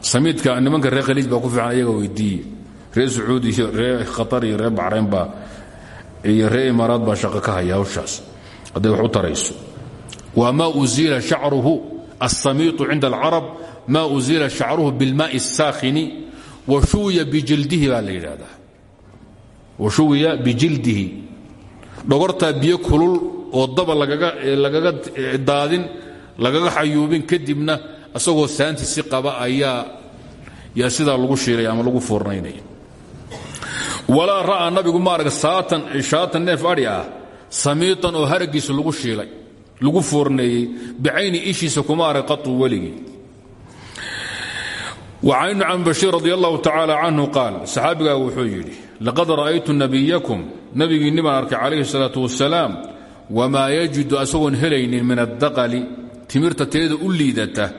samiidka nimanka reer khaliij baa ku fiican ayaga weydiiye reer sacuudi iyo reer khatar iyo reer baxrayn baa iyo reer imaaraad baa shaqo ka haya hawshaas. Hadday wax u tarayso. Waa maa uziila shacruhu alsamiitu cinda alcarab maa uziila shacruhu bilmaai الsaakhini washuwiya bijildihi baa la yidhaahdaa. Washuwiya bijildihi. Dhogortaa biyo kulul oo daba lagaga daadin lagaga xayuubin kadibna isagoo saanti si qaba ayaa yaa sidaa lagu shiilay ama lagu foornaynaya walaa ra'aa nabigu ma arag saatan shaatan neef adhi ah samiitan oo haragiisa lagu shiilay lagu foorneeyey bicayni ishiisa kuma arag qatu weligii. Wacan ibni cami bashiir radi allahu tacaala canhu qaal saxaabigaagu wuxuu yidhi laqad ra'aytu nabiyakum nebigiinni baan arkay calayhi salaatu wasalaam wamaa yajidu asagoon helaynin min addaqali timirta teeda u liidata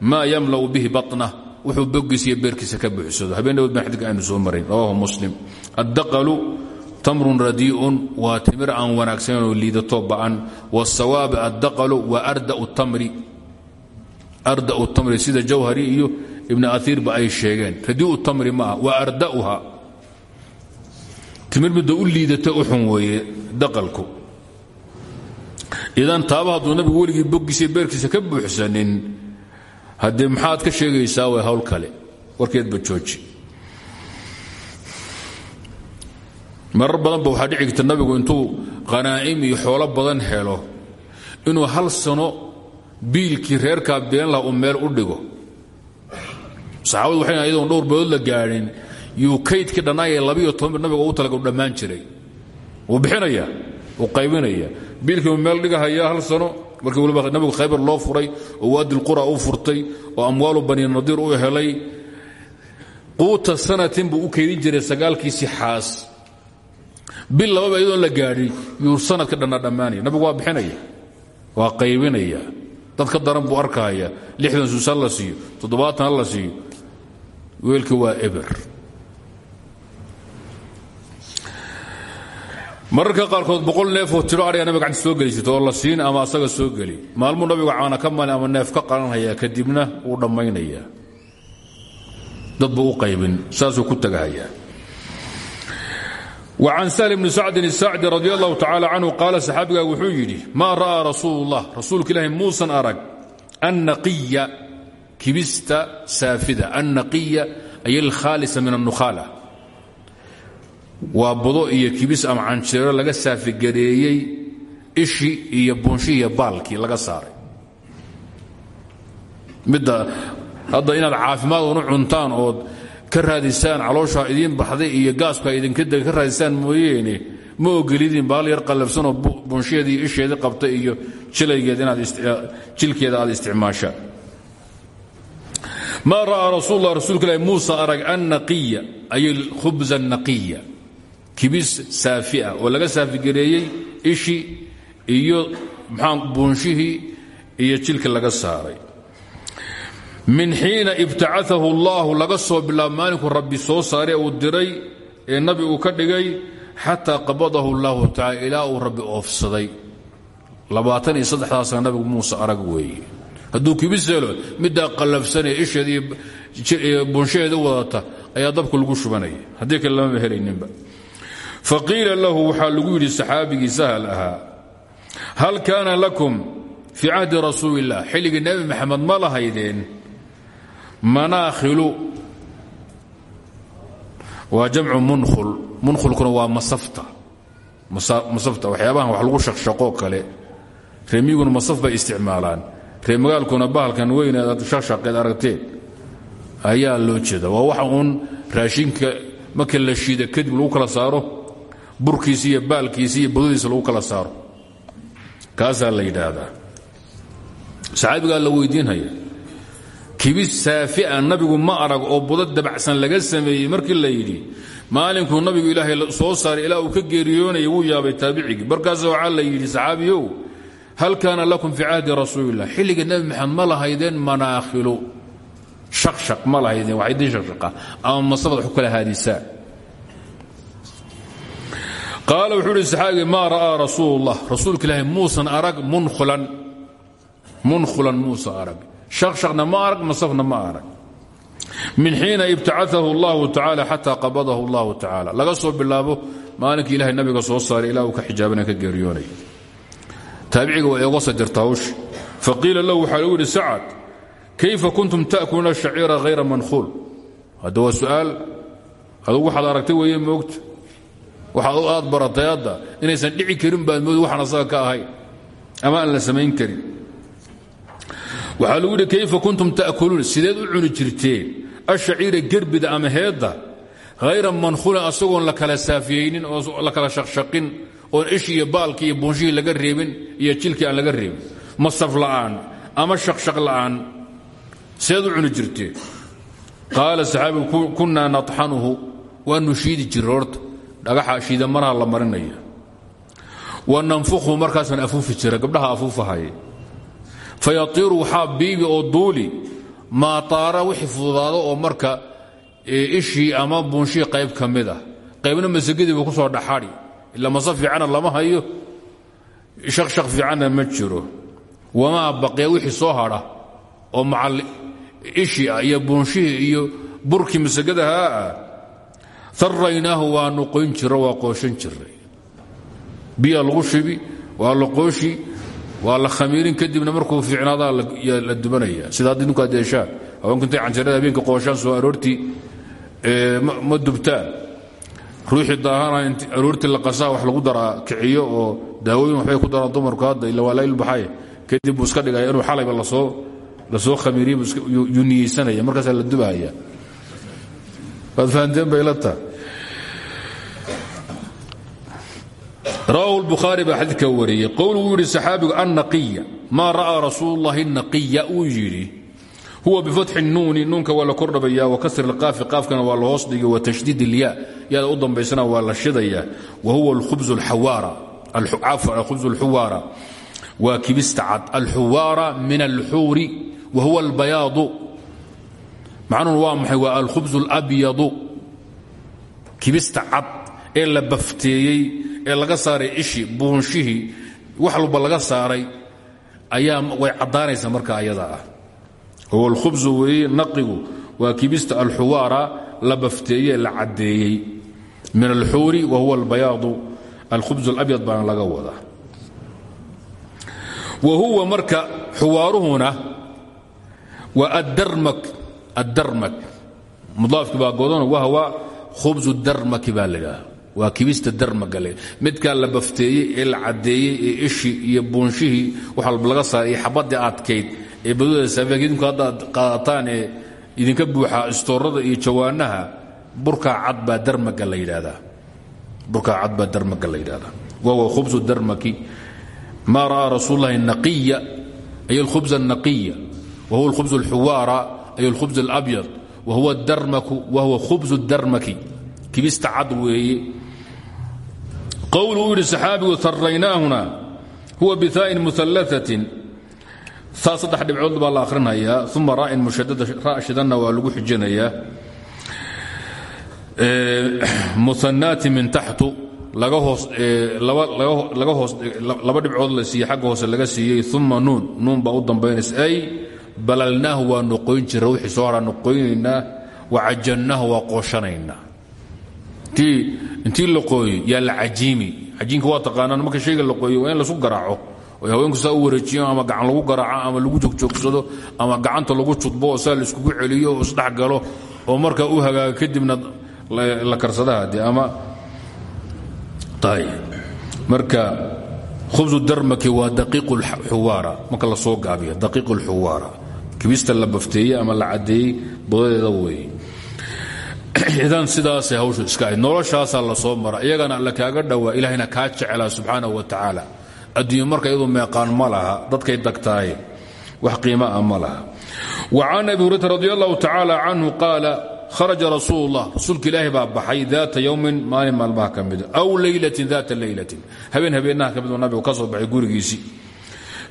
maa yamla'u bihi batnah wuxuu bogiisa iyo beerkiisa ka buuxsado. Habeen dhawod baan xadika aynu soo marin. Rawahu muslim. Addaqalu tamrun radii'un waa timir aan wanaagsanan oo liidato ba'an. Wاsawaab addaqalu wa arda'u tamri. Sida jawhari iyo ibn aiirba ay sheegeen. Radii'u tamri ma ah waa arda'uha. Timir midda u liidata u xun weeye daqalku. Idan taaba hadduu nabigu weligii boggiisa beerkiisa ka buuxsanin haddee maxaad ka sheegaysaa way hawl kale. Warkeedba jooji marar badanba waxaa dhici jirta nabigu intuu qanaa'im iyo xoolo badan helo. Inuu hal sano biilkii reerkaa beenlah uu meel u dhigo. Saxaabadu waxay ayadoon dhowr beedood la gaadhin yuu kaydkii dhannaayee toban nabiga ugu talaga u dhammaan jiray. Wuu bixinayaa wuu qaybinaya biilkiibu meel dhigahayaa hal sano markii waliba nabigu khaybar loo furay oo waadilqura u furtay oo amwaalu bani nadiir u helay quuta sanatin buu u kaydin jiray sagaalkiisii xaas. Bil lababa iyadoon la gaadhin yuu sanadka dhanna dhammaanaya. Nabigu waa bixinaya waa qaybinaya. Dad ka daran buu arkahaya lixdan suus ha la siiyo toddobaatan la siiyo. Weelkii waa eber mararka qaarkood boqol neefoo tiro adhiga nabiga gacanta soo geli jirta oo la siin ama asaga soo geli maalmuu nabigu caana ka mali ama neef ka qalanhayaa kadibna wuu dhammaynayaa dad buu u qaybin saasuu ku tagahayaa وcan سهل بن sacdin الsacdi radي الlahu tacalى canhu qaala saxaabigaa wuxuu yidhi maa ra'aa rasuul الlah rasuulka ilaahi muusan arag annaqiya kibista saafida annaqiya ay alkhaalisa min annukhaala waa budo iyo kibis ama canjeero laga saafigareeyey ishi iyo bunshihiiyo baalkii laga saaray. Midda hadda inaad caafimaad unu cuntaan ood ka raadisaan calooshaa idiin baxday iyo gaaskaa idinka dega ka raadisaan mooyeene ma ogolidin baal yar qallabsanoo bunsheedii isheedii qabta iyo jilaygeed jilkeeda aad isticmaashaan ma ra'aa rasuul lah rasuulka ilahi muusa arag annaqiya ay alkhubza annaqiya kibis saafia oo laga saafigareeyey ishi iyo maxaa buunshihii iyo jilkii laga saaray. Min xiina ibtacaahu allahu laga soo bilaabo maalinku rabbi soo saare uu diray ee nabi uu ka dhigay xataa qabadahu allahu tacala ilaa uu rabbi oofsaday. Labaatan iyo saddexdaasna nabigu muuse arag weeye. Hadduu kibis helo middaa qallafsanee isheeda iyo wadata ayaa dabka lagu shubanaya haddii kale lamaba helayninba faqiila lahu waxaa lagu yidhi saxaabigii sahal ahaa. Hal kaana lakum fii cahdi rasuuli illah xilligii nebi maxamed ma lahaydeen. Manaakhilu waa jamcu munkhul. Munkhulkuna waa masafta. Masafta. Waxyaabahan wax lagu shaqshaqoo kale. Reemiyiguna masaf bay isticmaalaan. Reemagaalkuna bahalkan weyn aad aragteen. Ayaa loo jeeda waa waxa uun raashinka marka la shiida kadib lagu kala saaro burkiisi iyo baalkiisi iyo budadiisa lagu kala saaro. Kaasaa la yidhaahdaa. Saxaabigaa la weydiinhaya kibis saafia nabigu ma arag oo budo dabacsan laga sameeyey. Markii la yidhi maalinkuu nabigu ilaahay soo saaray ilaa uu ka geeriyoonaya wuu yaabay taabicigii markaas waxaa la yidhi saxaabiyow hal kaana lakum fii cahdi rasuulilah xilliga nebi maxamed ma lahaydeen manaakhilu shaqshaq ma lahaydeen shaqshaqa ama masabad wax ku qaala wuxuu uhi saxaabigii maa ra'aa rasuulullah. Rasuulka ilaahay muusan arag munkhulan muusa arag. Shaqshaqna ma arag masafna ma arag. Min xiina ibtacaahu allahu tacala xataa qabadahu allahu tacala laga soo bilaabo maalinkii ilahay nabiga soo saaray ilaa uu ka xijaabana ka geeriyoonay taabiciga waa eego sadirta hawsha faqiila lahu waxaa lagu yidhi sacad kayfa kuntum ta'kuluuna shaciira hayra manhuul hadda waa su'aal. Adugu waxaad aragtay weeye moogta waxaad u aad baratay hadda inaysan dhici karin baad waxaan asaga ka ahayn ama aan la samayn karin. Waxaa lagu yidhi kayfa kuntum ta'kuluun? Sideed u cuni jirteen ashaciira gerbida ama heedda hayra manhuulin asagoon la kala saafiyeynin oo la kala shaqshaqin oon ishi baalki iyo laga reebin iyo jilkii aan laga reebin masaf la'aan ama shaqshaq la'aan. Sideed u cuni jirteen. Qaala saxaabigu kunnaa naطxanuhu waanu shiidi jirra horta dhagaxa shiida maraha la marinaya wa nanfukhu markaasaan afuufi jira gabdhaha afuufahaya fayatiiru waxaa biibi oo duuli maa taara wixii fududaado oo marka ishii ama buunshihii qayb ka mid ah. Qaybna masagadiiba ku soo dhaxadhi ila masa fiicanna lama hayo. Shaqshaq fiicanna ma jiro. Wamaa baqiya wixii soo hadha oo macal ishii ah iyo iyo burkii masagadahaa ah araynaahu waanu qoyn jiro waa qooshan jiray biyaa lagu shibi waa la qooshi waa la khamiirin kadibna markuu fiicnaadaa la dubanaya. Sida hadda idinku adeeshaan haweenku intay canjarada habeenka qooshaan soo aroortii ma dubtaan ruuxii daahana aroortii la qasaa wax lagu daraa kiciyo oo daawooyin waxbay ku daraan dumarku hadda ila waa laylbaxay kadib buu iska dhigaya inuu xalayba la soo la soo khamiiriye yuu niyeysanaya markaasaa la dubahaya waad fahanteen bay la tahay rawaahu lbukhaari baa xadiidka wariyey. Qowl wuu yidhi saxaabigu annaqiya maa ra'aa rasuulu llahi naqiya uu yidhi huwa bifatxi nuuni nuunka waa la kordhabaya wa kasri lqaafi qaafkana waa la hoos dhigi wa tashdiid ilya yaada u dambaysana waa la shidaya. Wa huwa alkhubz alxuwaara. Waa kibista cad alxuwaara min alxuuri wa huwa albayaadu. Macnuhu waa maxay? Waa alkhubz alabyadu. Kibista cad ee la bafteeyey ee laga saaray ishii buunshihii wax walba laga saaray ayaa way caddaanaysa marka ayada ah. Huwa alkhubzu weeye naqigu waa kibista alxuwaara la bafteeye la caddeeyey. Min alxuuri wa huwa albayaadu alkhubz alabyad baana laga wadaa wa huwa marka xuwaaruhuna wa addarmak addarmak. Mudaafki baa godan wahwa khubsu darmaki baa la idhaha waa kibista darmagale midkaa la bafteeyey ee la caddeeyey ee ishi iyo buunshihii wax walba laga saaray iyo xabadii adkayd ee badudasabidinku haddaad qaadataan ee idinka buuxa istoorada iyo jawaanaha burkaa cad baa darmaga la yidhaahdaa. Burkaa cad baa darmaga la yidhahdaa wawa khubsu darmaki ma ra'aa rasuul lahi naqiya ay alkhubs alnaqiya wa huwa alkhubs alxuwaara ay alkhubs alabyad wa huwa darmaku wa huwa khubs darmaki kibista cad weeye qowlu uu yidhi saxaabigu araynaahuna huwa biaain muallaatin taa saddex dhibcood baa la ahrinayaa uma ra'in mushadada rashidanna waa lagu xijinayaa muanaati min taxtu laba dhibcood la siiyey xagga hoose laga siiyey uma nuun nuun baa u ay balalnaahu waa noqoyn jira wixii soo haraa noqoynaynaa wacajannaahu waa qooshanaynaa intii la qooyo yaa la cajiimi cajiinka waa taqaanaan marka shayga la qooyo waa in lasu garaaco. Oy haweenku saa wareejiyo ama gacan lagu garaaco ama lagu jogjoogsado ama gacanta lagu judbo oo saa la iskugu celiyo oo isdhex galo oo marka u hagaaga kadibna la karsadaha de ama marka khubsu darmaki waa daqiiq xuwaara marka la soo gaabiyo daqiiq lxuwaara kibista la bafteeyey ama la caddeeyey bodadeeda (clears throat) idan sidaasay hawshu iska ahayd. Noloshaasaa la soo mara iyagana alla kaaga dhowaa ilahayna kaa jecelaa subxaanahu wa tacaala. Adduunye marka iyadu meeqaan ma dadkay dagtaaye wax qiima ah ma wa can abi hurayra radi allahu tacaala canhu kharaja rasuul اllah rasuulka ilaahi baa baxay daata yowmin maalin maalmaha ka mida aw leylatin daata leylatin habeen habeenaha ka miduu nabigu ka soo baxay gurigiisii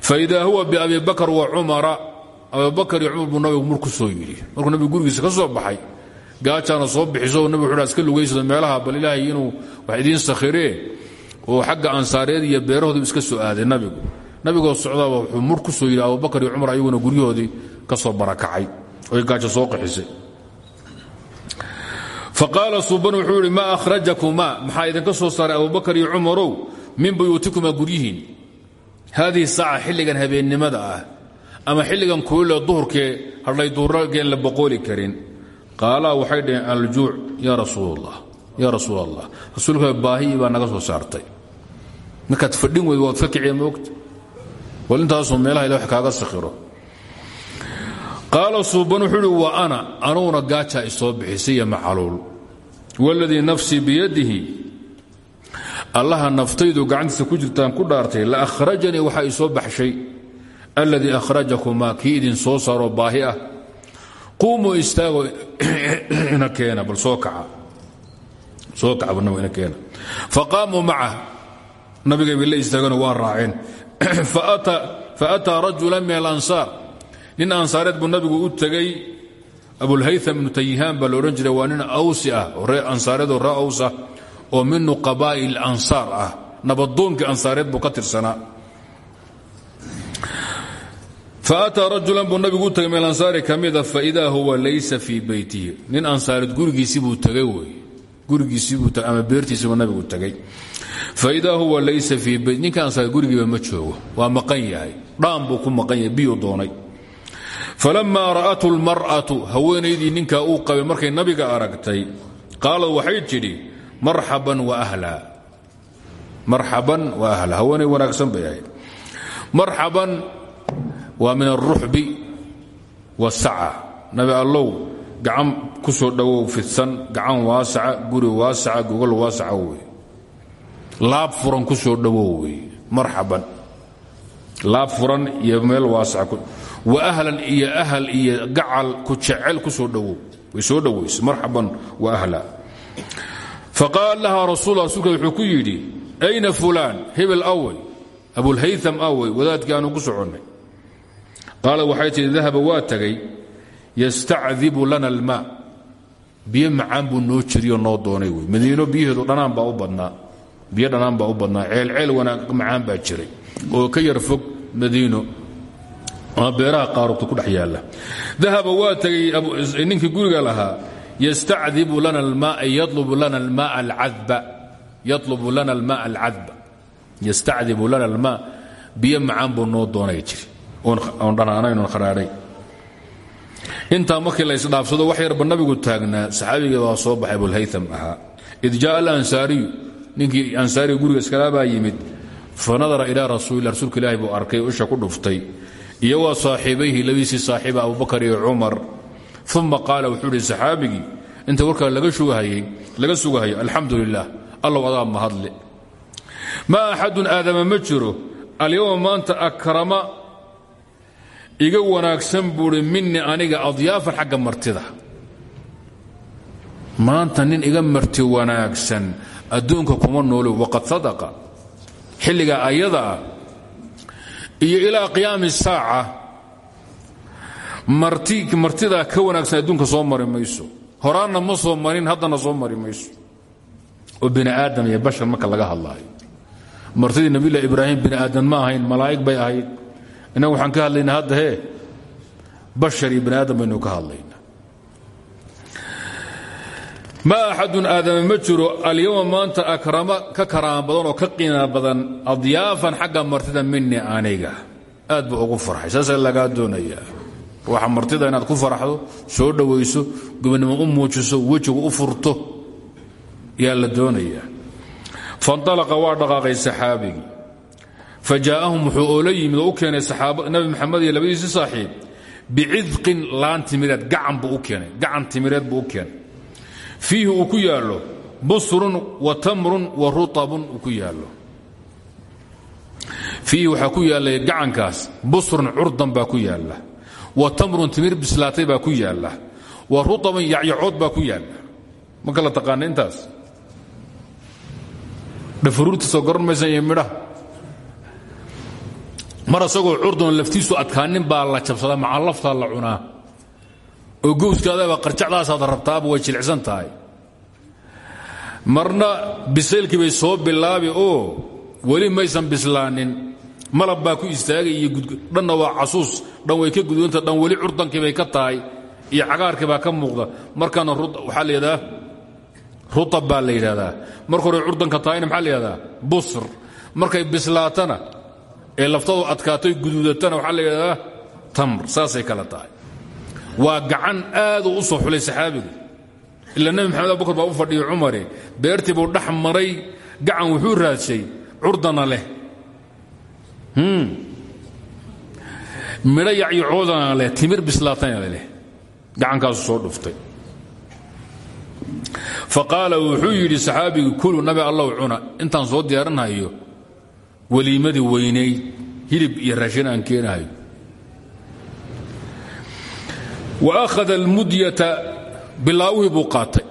faida huwa biabi bakr wa cumara abubakar iyo cumar buu nabigu mur ku soo yidhi. Markuu nabigu gurigiisa ka baxay gaajaana soo bixiso nabigu wuxuu iska lugaysado meelaha bal ilaahay inuu wax idiin sakhiree oo xagga ansaareed iyo beerahoodii iska soo aaday nabigu. Nabigoo socdaaba wuxuu mur ku soo yidhi abubakar iyo cumar ayaguna guryahoodii ka soo barakacay oy gaajo soo qaxisay faqaala suuban wuxuu yidhi maa akhrajakuma maxaa idinka soo saaray abubakar iyo cumarow? Min buyuutikuma guryihiin. Haadihi saaca xilligan habeennimada ah ama xilligan kuulile duhurkee hadlay duhurageen la boqooli karin qaalaa waxay dhaheen aljuuc yaa rasuul allah rasuulka baahi baa naga soo saartay. Markaad fadhin weyd waad ka kiciya moogta? Wal intaasoo meelaha ila wax kaaga sakhiro. Qaala suuban wa ana anuguna gaajaa isoo bixisay iyo macaluul waladii nafsii biyadihi allaha naftaydu gacantiisa ku jirtaan ku dhaartay la akhrajanii waxaa isoo baxshay. Alladii akhrajakumaa kii idin soo saaroo baahi ah quumuu istaago (clears throat) ina keena bal soo kaca. Soo kaca bal ina keena. Faqaamuu macah nabigay bay la waa raaceen. (clears throat) Faataa rajula min alansaar. Nin ansaareed buu nabigu u tegey abulhaytham ibnu tayihaan baa la odhan jiray waa nin awsi ah oo ree ah oo min nuqabaa'i lansaar ah. Nabadoonkii ansaareed buu ka tirsanaa faataa rajulan buu nabigu u tagay min alansaari ka mida faidaa huwa laysa fii beytihi nin ansaareed gurigiisibuu tagay wey. Gurigiisibuu ama beertiisibuu nabigu tagay. Faidaa huwa laysa fii beyt ninka ansaareed gurigiiba ma joogo. Waa maqan yahay. Dhaan buu ku maqan yahay biyuu doonay. Falamaa ra'atu lmar'atu haweenaydii ninkaa uu qabay markay nabiga aragtay qaalad waxay tidhi marxaban wa ahlaa marxaban wa ahla. Haweenay wanaagsan bay ahayd. Marxaban waa min alruxbi wasaca nabi allow gacan ku soo dhowow fidsan gacan waasaca guri waasaca gogol waasaca wey laab furan ku soo dhowow wey laab furan iyo meel waasaca wa ahlan iyo ahal iyo gacal ku jecel ku soo dhowow way soo dhowaysa marxaban wa ahla. Faqaal lahaa rasul rasuulka wuxuu ku yidhi ayna fulaan? Hebel awey abulhayam awey wadaadkii aanu ku soconnay qaala waxay tihi dahaba waa tagay. Yastacdibu lana almaa biyo macaan buu noo jiriyo doonay wey. Madiino biyaheedu dhanaan baa u badnaa. Biyo dhanaan baa u badnaa. Ceelceel wanaag macaan baa jiray. Oo ka yar fog madiino. Ama beeraha qaarugta ku dhex yaalla. Waa tagay ninkii guriga lahaa. Yastacdibu lana almaa yadlubu lana almaa alcadba. Yadlubu lana almaa alcadba. Yastacdibu lana almaa biyo macaan buu noo doonay jiri oon dhanaanayn oon khadhaadhay intaa markii la isdhaafsado wax yarba nabigu taagnaa saxaabigii baa soo baxay abulhayam ahaa. Id jaaa alansaariyu ninkii ansaariga guriga iskalaabaa yimid fanadara ilaa rasuulila rasuulka ilaahi buu arkay isha ku dhuftay. Iyo waa saaxiibayhi labadiisii saaxiiba abubakar iyo cumar. Uma qaala wuxuu ihi saxaabigii inta warkaa laga sugahayay alxamdu lilah allow adaa mahadle ma axadun aadama ma jiro alyowma maanta akrama iga wanaagsan buui minii aniga adyaafan xagga martida. Maanta nin iga marti wanaagsan adduunka kuma noolo waqad sadaqa. Xilligaa ayada ah iyo ilaa qiyaami saaca martidaa ka wanaagsan adduunka soo mari mayso. Horaanna ma soo marin haddana soo mari mayso. Oo bini aadam iyo bashar marka laga hadlaayo. Martidii nabilah ibraahim bini aadam ma ahayn malaa'ig bay ahayd innagu waxaan ka hadlaynaa hadda hee? Bashar iyo bini aadam baynu ka hadlaynaa ma axadun aadama ma jiro alyowma maanta akrama ka karaama badan oo ka qiima badan adyaafan xagga martida mini aniga. Aad buu ugu farxay saasaa lagaa doonayaa. Waxa martida inaad ku faraxdo soo dhowayso gobonimo u muujiso wejigu u furto yaa la doonayaa. Fanalaqa waa dhaqaaqay saxaabigii fa jaa'ahum wuxuu oola yimid oo u keenay nabi maxamed iyo labadiisii saaxiib bicidqin laan timireed gacan buu u keenay gacan timireed buu u keenay fiihi uu ku yaallo busrun wa tamrun wa rutabun uu ku yaallo fiihi waxaa ku yaallay gacankaas busrun curdan baa ku yaalla wa tamrun timir bislaatay baa ku yaalla wa rutabun yacyacood baa ku yaalla ma kala taqaana intaas dhafaruurtiisoo garan maysan iyo midhaha mar asagoo curdan laftiisu adkaanin baa la jabsadaa maca laftaa la cunaa. Oo gowskaadaba qarjacdaasaad rabtaaba way jilicsan tahay. Marna bisaylkii bay soo bilaabi oo weli maysan bislaanin. Malab baa ku istaagay iyo waa casuus. Dhan way ka gudwanta dhan weli curdankii bay ka tahay. Iyo cagaarkii baa ka muuqda. Markaana waxaa la yidhahdaa rutab baa la yidhahdaa marka hore curdanka tahayna busr. Markay bislaatana ee laftadu adkaatoy guduudatana waxaa la yidhahdaa tamr saasay kala tahay. Waa gacan aaduu u soo xulay saxaabigu. Ila nebi maxamed abubakar baa u fadhiyo cumare beertii buu dhex maray gacan wuxuu raadshay curdana leh. Midho yacyacoodana leh timir bislaatana leh. Gacankaasu soo dhuftay. Fa wuxuu yidhi saxaabigii kulu nabi allow cuna. Intaan soo diyaarinhayo weliimadii weynayd hilib iyo raashin aan keenahayo wa akhada almudyata bilaawihii buu qaatay.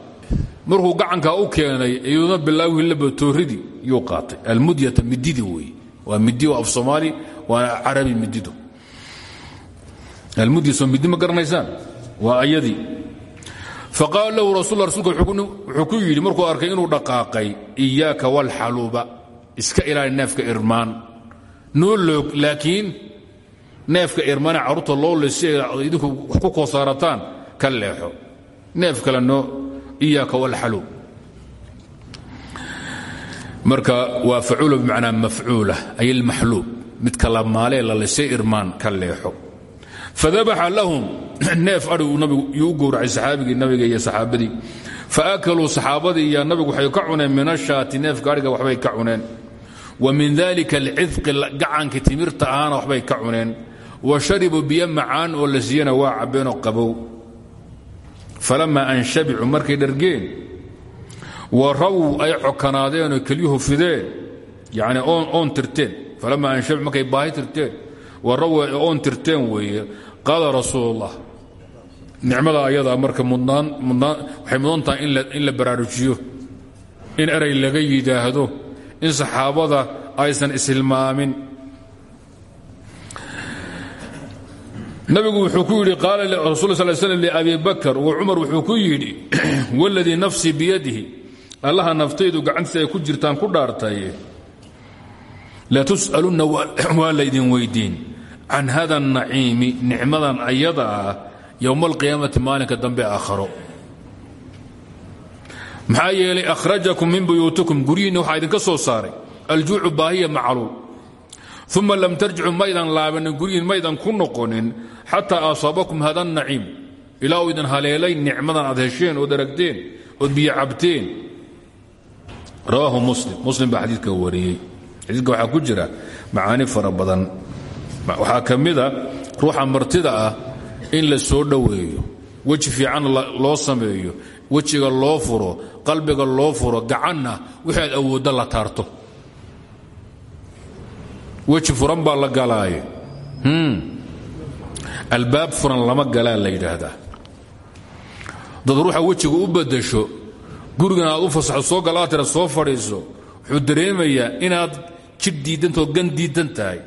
Markuu gacankaa u keenay iyuuna bilaawihii labatooridii yuu qaatay. Almudyata mididi weeye. Waa midi af soomaali waa carabi mididu almudyaso midi ma garanaysaan? Waa ayadii faqaala lahu rasul rasulka wuxuu ku yidhi markuu arkay inuu dhaqaaqay iyaaka iska ilaali neefka irmaan. Noo loog laakiin neefka irmaane carruurta loo le si ay idinku ku koosaarataan ka leexo. Neef kale noo iyaaka marka waa facuula bimacnaa mafcuula ay almaxluub midka la maalee la lisay irmaan ka leexo. Lahum (clears throat) neef adhigu nabigu yuu u gowracay nabiga iyo saxaabadii. Faakaluu saxaabadii iyo nabigu waxay ka cuneen min ashaati neefka waxbay ka cuneen wa min dalika alcidqi gacanka timirta ahaana waxbay ka cuneen. Wa sharibuu biyo macaan oo la siiyana waa cabbeenoo qabow. Falamaa an shabicuu markay dhargeen wa raw ay cokanaadeenoo kelyuhu fideen yani oon tirteen. Falamaa an shabicu markay baahi tirteen wa raw oon tirteen weeye. Qaala rasuulullah nicmada ayadaa marka mudnaan in la baraarujiyo in eray laga yidhaahdo in saxaabada aysan ishilmaamin nabigu wuxuu ku yidhi qaala rasul sal slm liabi bakar wa cumar wuxuu ku yidhi (clears throat) waladii nafsii biyadihi allaha naftaydu gacantiisa ay ku jirtaan ku dhaartay latus'alunna waa laydin weyddiin can hada الnaciimi nicmadan ayada ah yowma alqiyaamati maalinka dambe aakharo maxaa yeelay akhrajakum min buyuutikum. Guryihinna waxaa idinka soo saaray aljuucu baahiya macluul. Uma lam tarjicu maydan laabanin guryihin maydan ku noqonin xataa asaabakum hada naciim. Ilaa uu idin haleelay nicmadan aad hesheen ood aragteen ood biyo muslim. Muslim baa xadiidka wariyey. Xadiidka waxaa ku jira macaani fara badan. Waxaa ruuxa martida ah in la soo dhoweeyo weji fiican loo sameeyo wejiga loo furo qalbiga loo furo gacanna wixii aad awoodda la taarto. Weji furan baa la galaaye. Albaab furan lama galaa la yidhaahdaa. Dad ruuxa wejiga u badasho gurigan aad u fasaxo soo galaa tira soo fadhiiso wuxuu dareemayaa inaad jidh diidantao gan diidan tahay.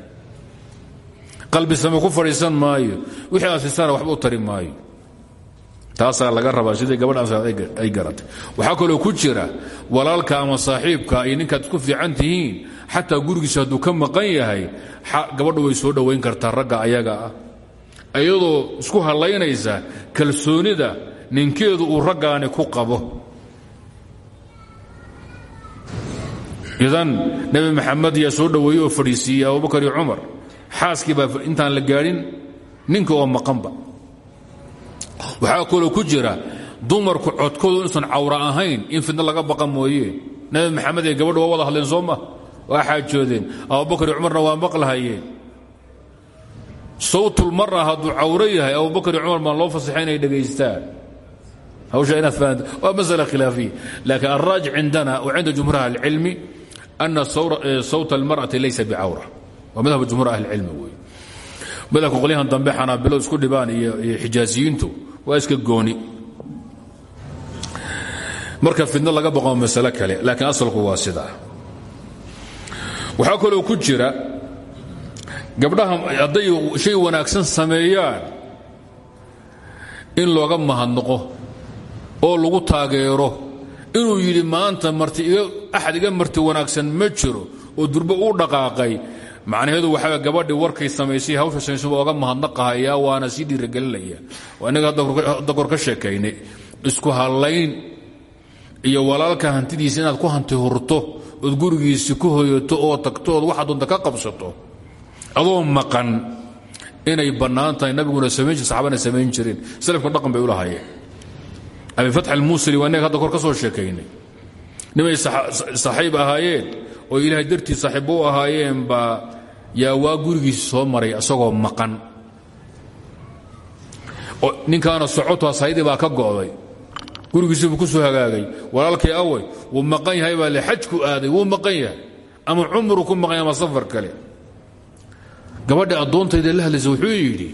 Qalbi same ku fadhiisan maayo wixii aad waxba u tari maayo taasaa laga rabaa sidai gabadhaas ay garatay. Waxaa kaloo ku jira walaalka ama saaxiibka iyo ninkaad isku fiican tihiin xataa gurigiisa hadduu ka maqan yahay gabadhu way soo dhowayn kartaa ragga ayaga ah. Iyadoo isku hallaynaysa kalsoonida ninkeedu uu raggaani ku qabo. Idan nebi maxamed yaa soo dhoweeyey oo fadhiisiiyey abubakar iyo cumar. Xaaskii intaan la gaadhin ninka oo maqanba waxaa kaloo ku jira dumarku codkoodu inuusan cawra ahayn in fidno laga baqa mooye. Nebi maxamed ee gabadhu wada hadleen soo ma? Waa xaajoodeen. Abubakar iyo cumarna waa maqlahayeen sawtulmara hadduu cawro yahay abubakar iyo cumar baan loo fasaxay inay dhegaystaan. Hawsha inaad fahanto waa masala khilaafiya. Laakiin alraajic cindana wa cinda jumhuur ahli اlcilmi ana sawta almar'ati laysa bicawra waa madhab jumhuur ahli اlcilmi wey madhabka qolyahan dambe xanaabilo isku dhibaan iyo xijaasiyiintu waa iska gooni. Marka fidno laga baqo masalo kale laakiin asalku waa sidaa waxaa kaloo ku jira gabdhaha hadday shay wanaagsan sameeyaan in looga mahadnaqo oo lagu taageero inuu yidhi maanta marti axad iga marti wanaagsan ma jiro oo durbo uu dhaqaaqay macnaheedu waxaa gabadhi warkay samaysay hawsha samaysan waa oga mahadnaqahaya waana sii dhiirigelinaya waa innaga ka sheekaynay isku hallayn iyo walaalka hantidiisa inaad ku hanti hurto ood gurigiisi ku hoyato oo tagto ood waxa doonta ka qabsato adoo maqan inay bannaan tahay nabiguna samayn saxaabana samayn jireen salafka dhaqan bay u lahaayeen. Abi fatx almuusili waa innaga hadda kor ka soo sheekaynay. Nimay saaxiib ahaayeen oo ilaahay dartii saaxiibbo u ahaayeen baa yaa waa gurigiisi soo maray isagoo maqan. Ninkaana socoto saydii baa ka go'day. Gurigiisibuu ku soo hagaagay. Walaalkay awey wuu maqan yahay baa le xajku aaday wuu maqan yahay. Ama cumru ku maqan yahay safar kale. Gabadha addoontayda la hadlaysa wuxuu yidhi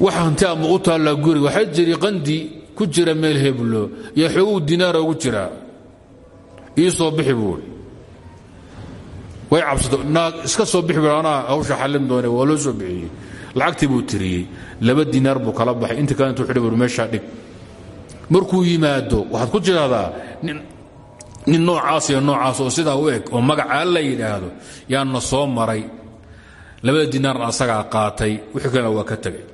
wax hanti ama u taallaa guriga? Waxaa jiri qandi ku jira meel heblo. Iyo xooguu dinaara ugu jiraa ii soo bixi buui way cabsato naag iska soo bixi anaa hawsha xallin doone waa soo bixiyey. Lacagtii buu tiriyey laba dinaar buu kala baxay. Inta kale intuu xidhi bur dhig. Markuu yimaado waxaad ku tidhaahdaa nin noocaas iyo noocaas oo sidaa u eg oo magacaa la yidhaahdo yaanna soo maray. Labada dinaarna asagaa qaatay wixii kalena waa ka tegay.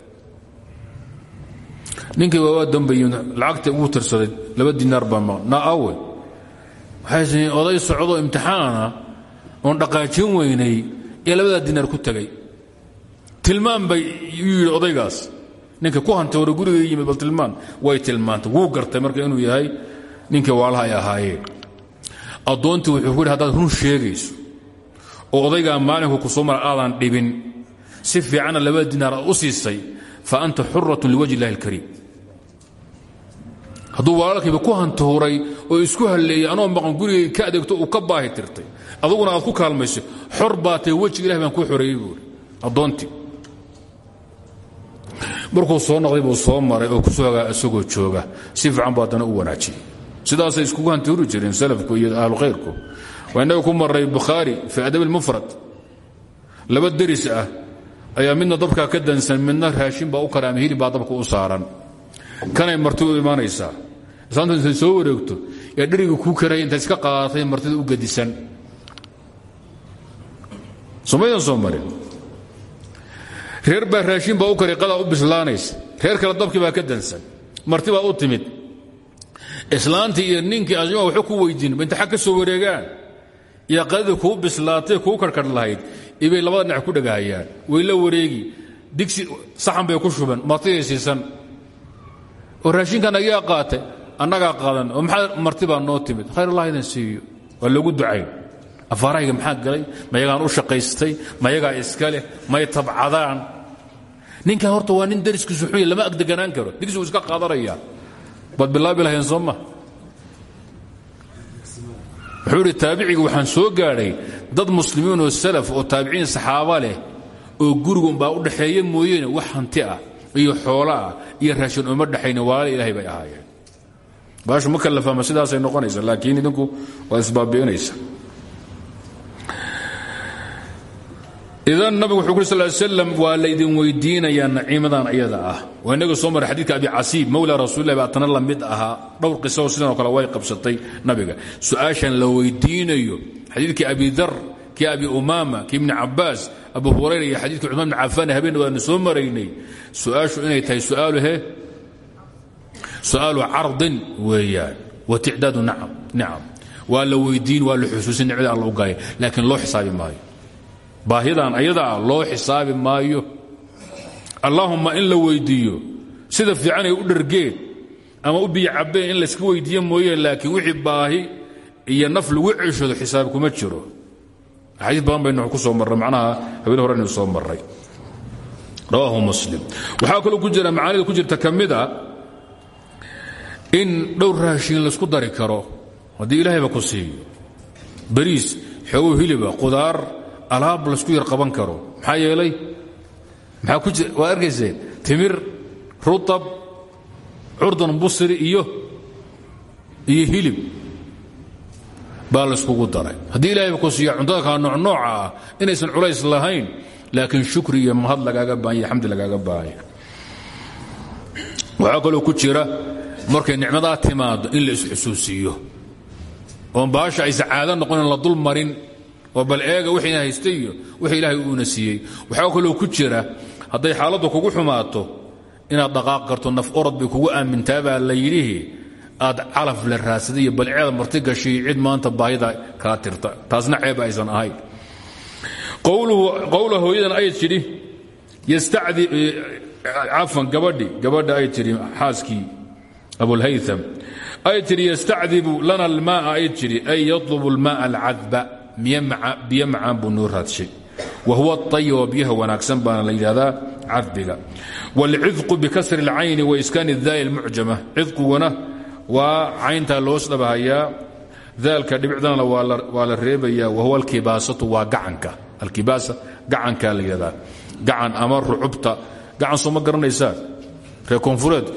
Ninkii waa waa dambayin lacagta ugu tirsaday laba dinaar baa ma na awe waxay oday socdo imtixaana oon dhaqaajin weynay ee labadaa dinaar ku tegay tilmaan bay odaygaas. Ninka ku hantay hore guriga yimid bal tilmaan. Way tilmaantay. Wuu gartay marka inuu yahay ninkii waalaha ay ahaayeen wuxuu ku yidhi run sheegayso oo odaygaa maalinku ku soo mara aadan dhibin si fiicanna labada dinaar u siisay fa anta xuratun liwajhi illahi alkariim. Hadduu walaalkiiba ku hantahuray oo isku halleeyey anoo maqan gurigay ka adeegto uu ka baahi tirtay aduguna aad ku kaalmayso xor baa tahay wejiga ilahi baan ku xoreeyey buuri addoontii markuu soo noqday buu soo maray oo ku soo hagaa isagoo jooga. Si fiican buu haddana u wanaajiyey. Sidaasay iskugu hantihuri jireen salafku iyo ahluhayrku waa innaga ku maray bukhaari fii adab ilmufrad laba deris ah ayaa midna dabkaa ka dansan midna raashin baa u kara ama hilib baa dabka u saaran. Kanay marti u imaanaysaa. Intay soo wareegto yaa dheriga kuu karaya intaad iska qaadatay martida u gadisan somaydan soo marin. Reer baa raashin baa u karay qadaa u bislaanaysa reer kale dabkii baa ka dansan. Marti baa u timid. Islaantii iyo ninkii asma waxu ku weydiin inta ka soo wareegaan. Iyo qadadii kuu bislaatay kuu karkar lahayd ibay labada dhinac ku dhagahayaan way la wareegi. Digsi saxan bay ku shuban martiday siisan. Oo raashinkan ayaa qaatay annagaa qaadan oo maxaa marti noo timid? Khayr allah idan siiyo waa loogu ducayn afaarahayga maxaa galay? Mayagaan u shaqaystay? Mayagaa iska leh? May tabcadaan? Ninkan horta waa nin dariskiisu xuy lama agdeganaan karo. Digsigu iska qaadanaya. Baad bilaabi lahayn soo ma? Wuxuu waxaan soo gaadhay dad muslimiin oo salaf oo taabiciin saxaaba leh oo gurigunbaa u dhaxeeya mooyeene wax hanti ah iyo xoolo ah iyo raashin uma dhexayne walaala ilaahay bay ahaayeen. Baashu ma kala fahma sidaasay noqonaysa laakiin idinku waa isbaabi'inaysa idan nabigu wuxuu kuri sal slam waa laydin weydiinayaa naciimadan ayada ah. Waa inaga soo maray xadidka abi casiib mawla rasulilah baa tana la mid ahaa. Dhowr qisao sidan oo kale way qabsatay nabiga. Su'aashan la weydiinayo xadiidkii abi dar kii abi umaama kii ibni cabaas abu hurayra iyo xadiidkii cumaan bn cafaan habeen waanu soo maraynay. Su'aashu inay tahay suaalu he? Su'aalu cardin weeyaan. Wa ticdaadu nicam waa la weydiin waa la xusuusin nicmada alla u gaaya. Laakiin loo xisaabi maayo baahidan ayadaa loo xisaabi maayo. Allaahumma in la weyddiiyo sida fiicanay u dhargeen ama u biyo cabbeen in layska weyddiiye mooye laakiin wixii baahi iyo naf lagu ceshado xisaab kuma jiro. Axaadiis badan baynu ku soo marray macnaha habeen hore aynu soo marray. Rawaahu muslim. Waxaa kaloo ku jira macaanida ku jirta ka mid a in dhowr raashiin laysku dari karo. Haddii ilaahayba ku siiyo. Bariis xoogow hiliba qudaar alaab laysku yar qaban karo. Maxaa yeelay? Waa arkayseen timir rutab curdan busri iyo iyo hilib baa layskugu daray. Haddii ilaahayba ku siiya cuntada kaa noocnooca ah inaysan culays lahayn laakiin shukri iyo mahad lagaaga baahanya xamdi lagaaga baahanya waxaa kaloo ku jira markay nicmadaa timaado in la isxusuusiiyo oon baasha aysa caado noqonin la dul marin oo bal eega wixina haystay iyo wixii ilaahay uuna siiyey. Waxaa kaloo ku jira hadday xaaladdu kugu xumaato inaad dhaqaaq karto naf orod bay kugu aamintaa baa la yidhihi aad calaf la raadsaday iyo balceeda marti gashay cid maanta baahida kaa tirta. Taasna ceeb aysan ahayn. Qowla hooyadan ay tidhi cafan gabadhi gabadha ay tidhi xaaskii abulhayam ay tidhi yastacdibu lana almaaa ay tidhi ay yatlubu almaaa alcadba biyo macaan buu noo raadshay wa huwa ayiba biyaha wanaagsan baana la yidhahdaa cadbiga wاlcidqu bikasri اlcayni waiskaani daali اlmucjama cidqiguna waa cayntaa loos dhabahayaa daalka dhibicdana waa la reebaya wahuwa alkibaasatu waa gacanka alkibaasa gacankaa la yidhahdaa gacan ama rucubta gacan soo ma garanaysaan reer koonfureed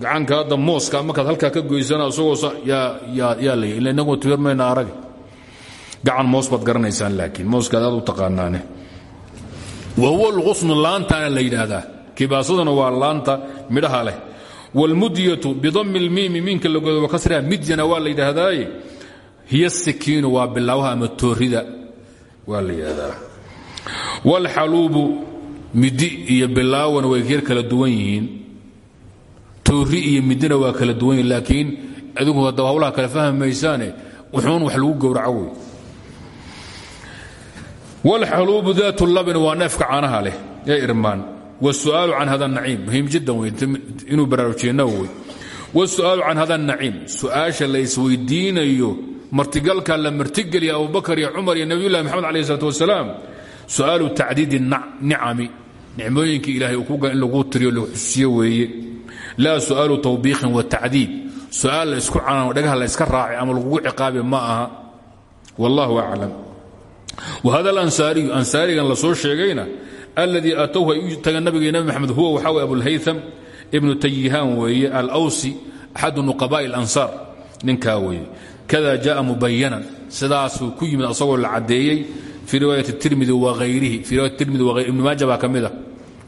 gacanka hadda mooska markaad halkaa ka goysana isagoo yaa la ila inagu tiirmayna arag gacan moos baad garanaysaan laakiin mooskaad aad u taqaanaane wa huwa alqusnu laantaana la yidhaahdaa kibaasaduna waa laanta midhaha leh wاlmudyatu bidami اlmiimi miinka lagodo wakasriha midyana waa la yidhaahdaaye hiy sikiinu waa bilaawaha ama toorida waa la yidhahdaa wاlxaluubu midi iyo bilaawana way yar kala duwan yihiin toori iyo midina waa kala duwan yihin laakiin adigu hadda hawlaha kale fahmi maysaane wuxuun wax lagu gowraco wey wlxaluubu daat labn waa neefka caanaha leh ee irmaan wsuaalu can hada naciim muhiim jiddan inuu baraarujiyena wey wsuaalu can hada naciim su'aasha la isweydiinayo martigalka la martigeliya abubakar iyo cumar iyo nabiyulahi maxamed aleh isalaat wasalaam su'aalu tacdiidi nicami nicmooyinkii ilahay in lagu tiriyo lagu xusiyo weeye laa su'aalu tawbiiqin wa tacdiid su'aal la isku canano dhagaha la yska raaci ama lagugu ciqaabi ma aha wallahu aclam whada alansaariyu ansaarigan la soo sheegayna alladii atowhu ay u tagan nabigii nabi maxamed huwa waxaa wey abulhayam ibnu tayihaan weeye alawsi axadu nuqabaa'i اlansaar ninkaa weeye kada jaءa mubayanan sidaasuu ku yimid asagoo la caddeeyey fii riwaayati tirmidi waayrihi fii riwayat tirmidi waayr ibnu maaja baa ka mida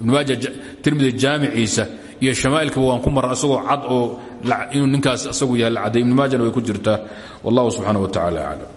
ibnu maaja tirmidi jaamiciisa iyo shamaa'ilkaba waan ku mara asagoo cad oo inuu ninkaas asagu yahay la caddeey ibnu maajana way ku jirtaa wallahu subxaanaه wa tacala aclam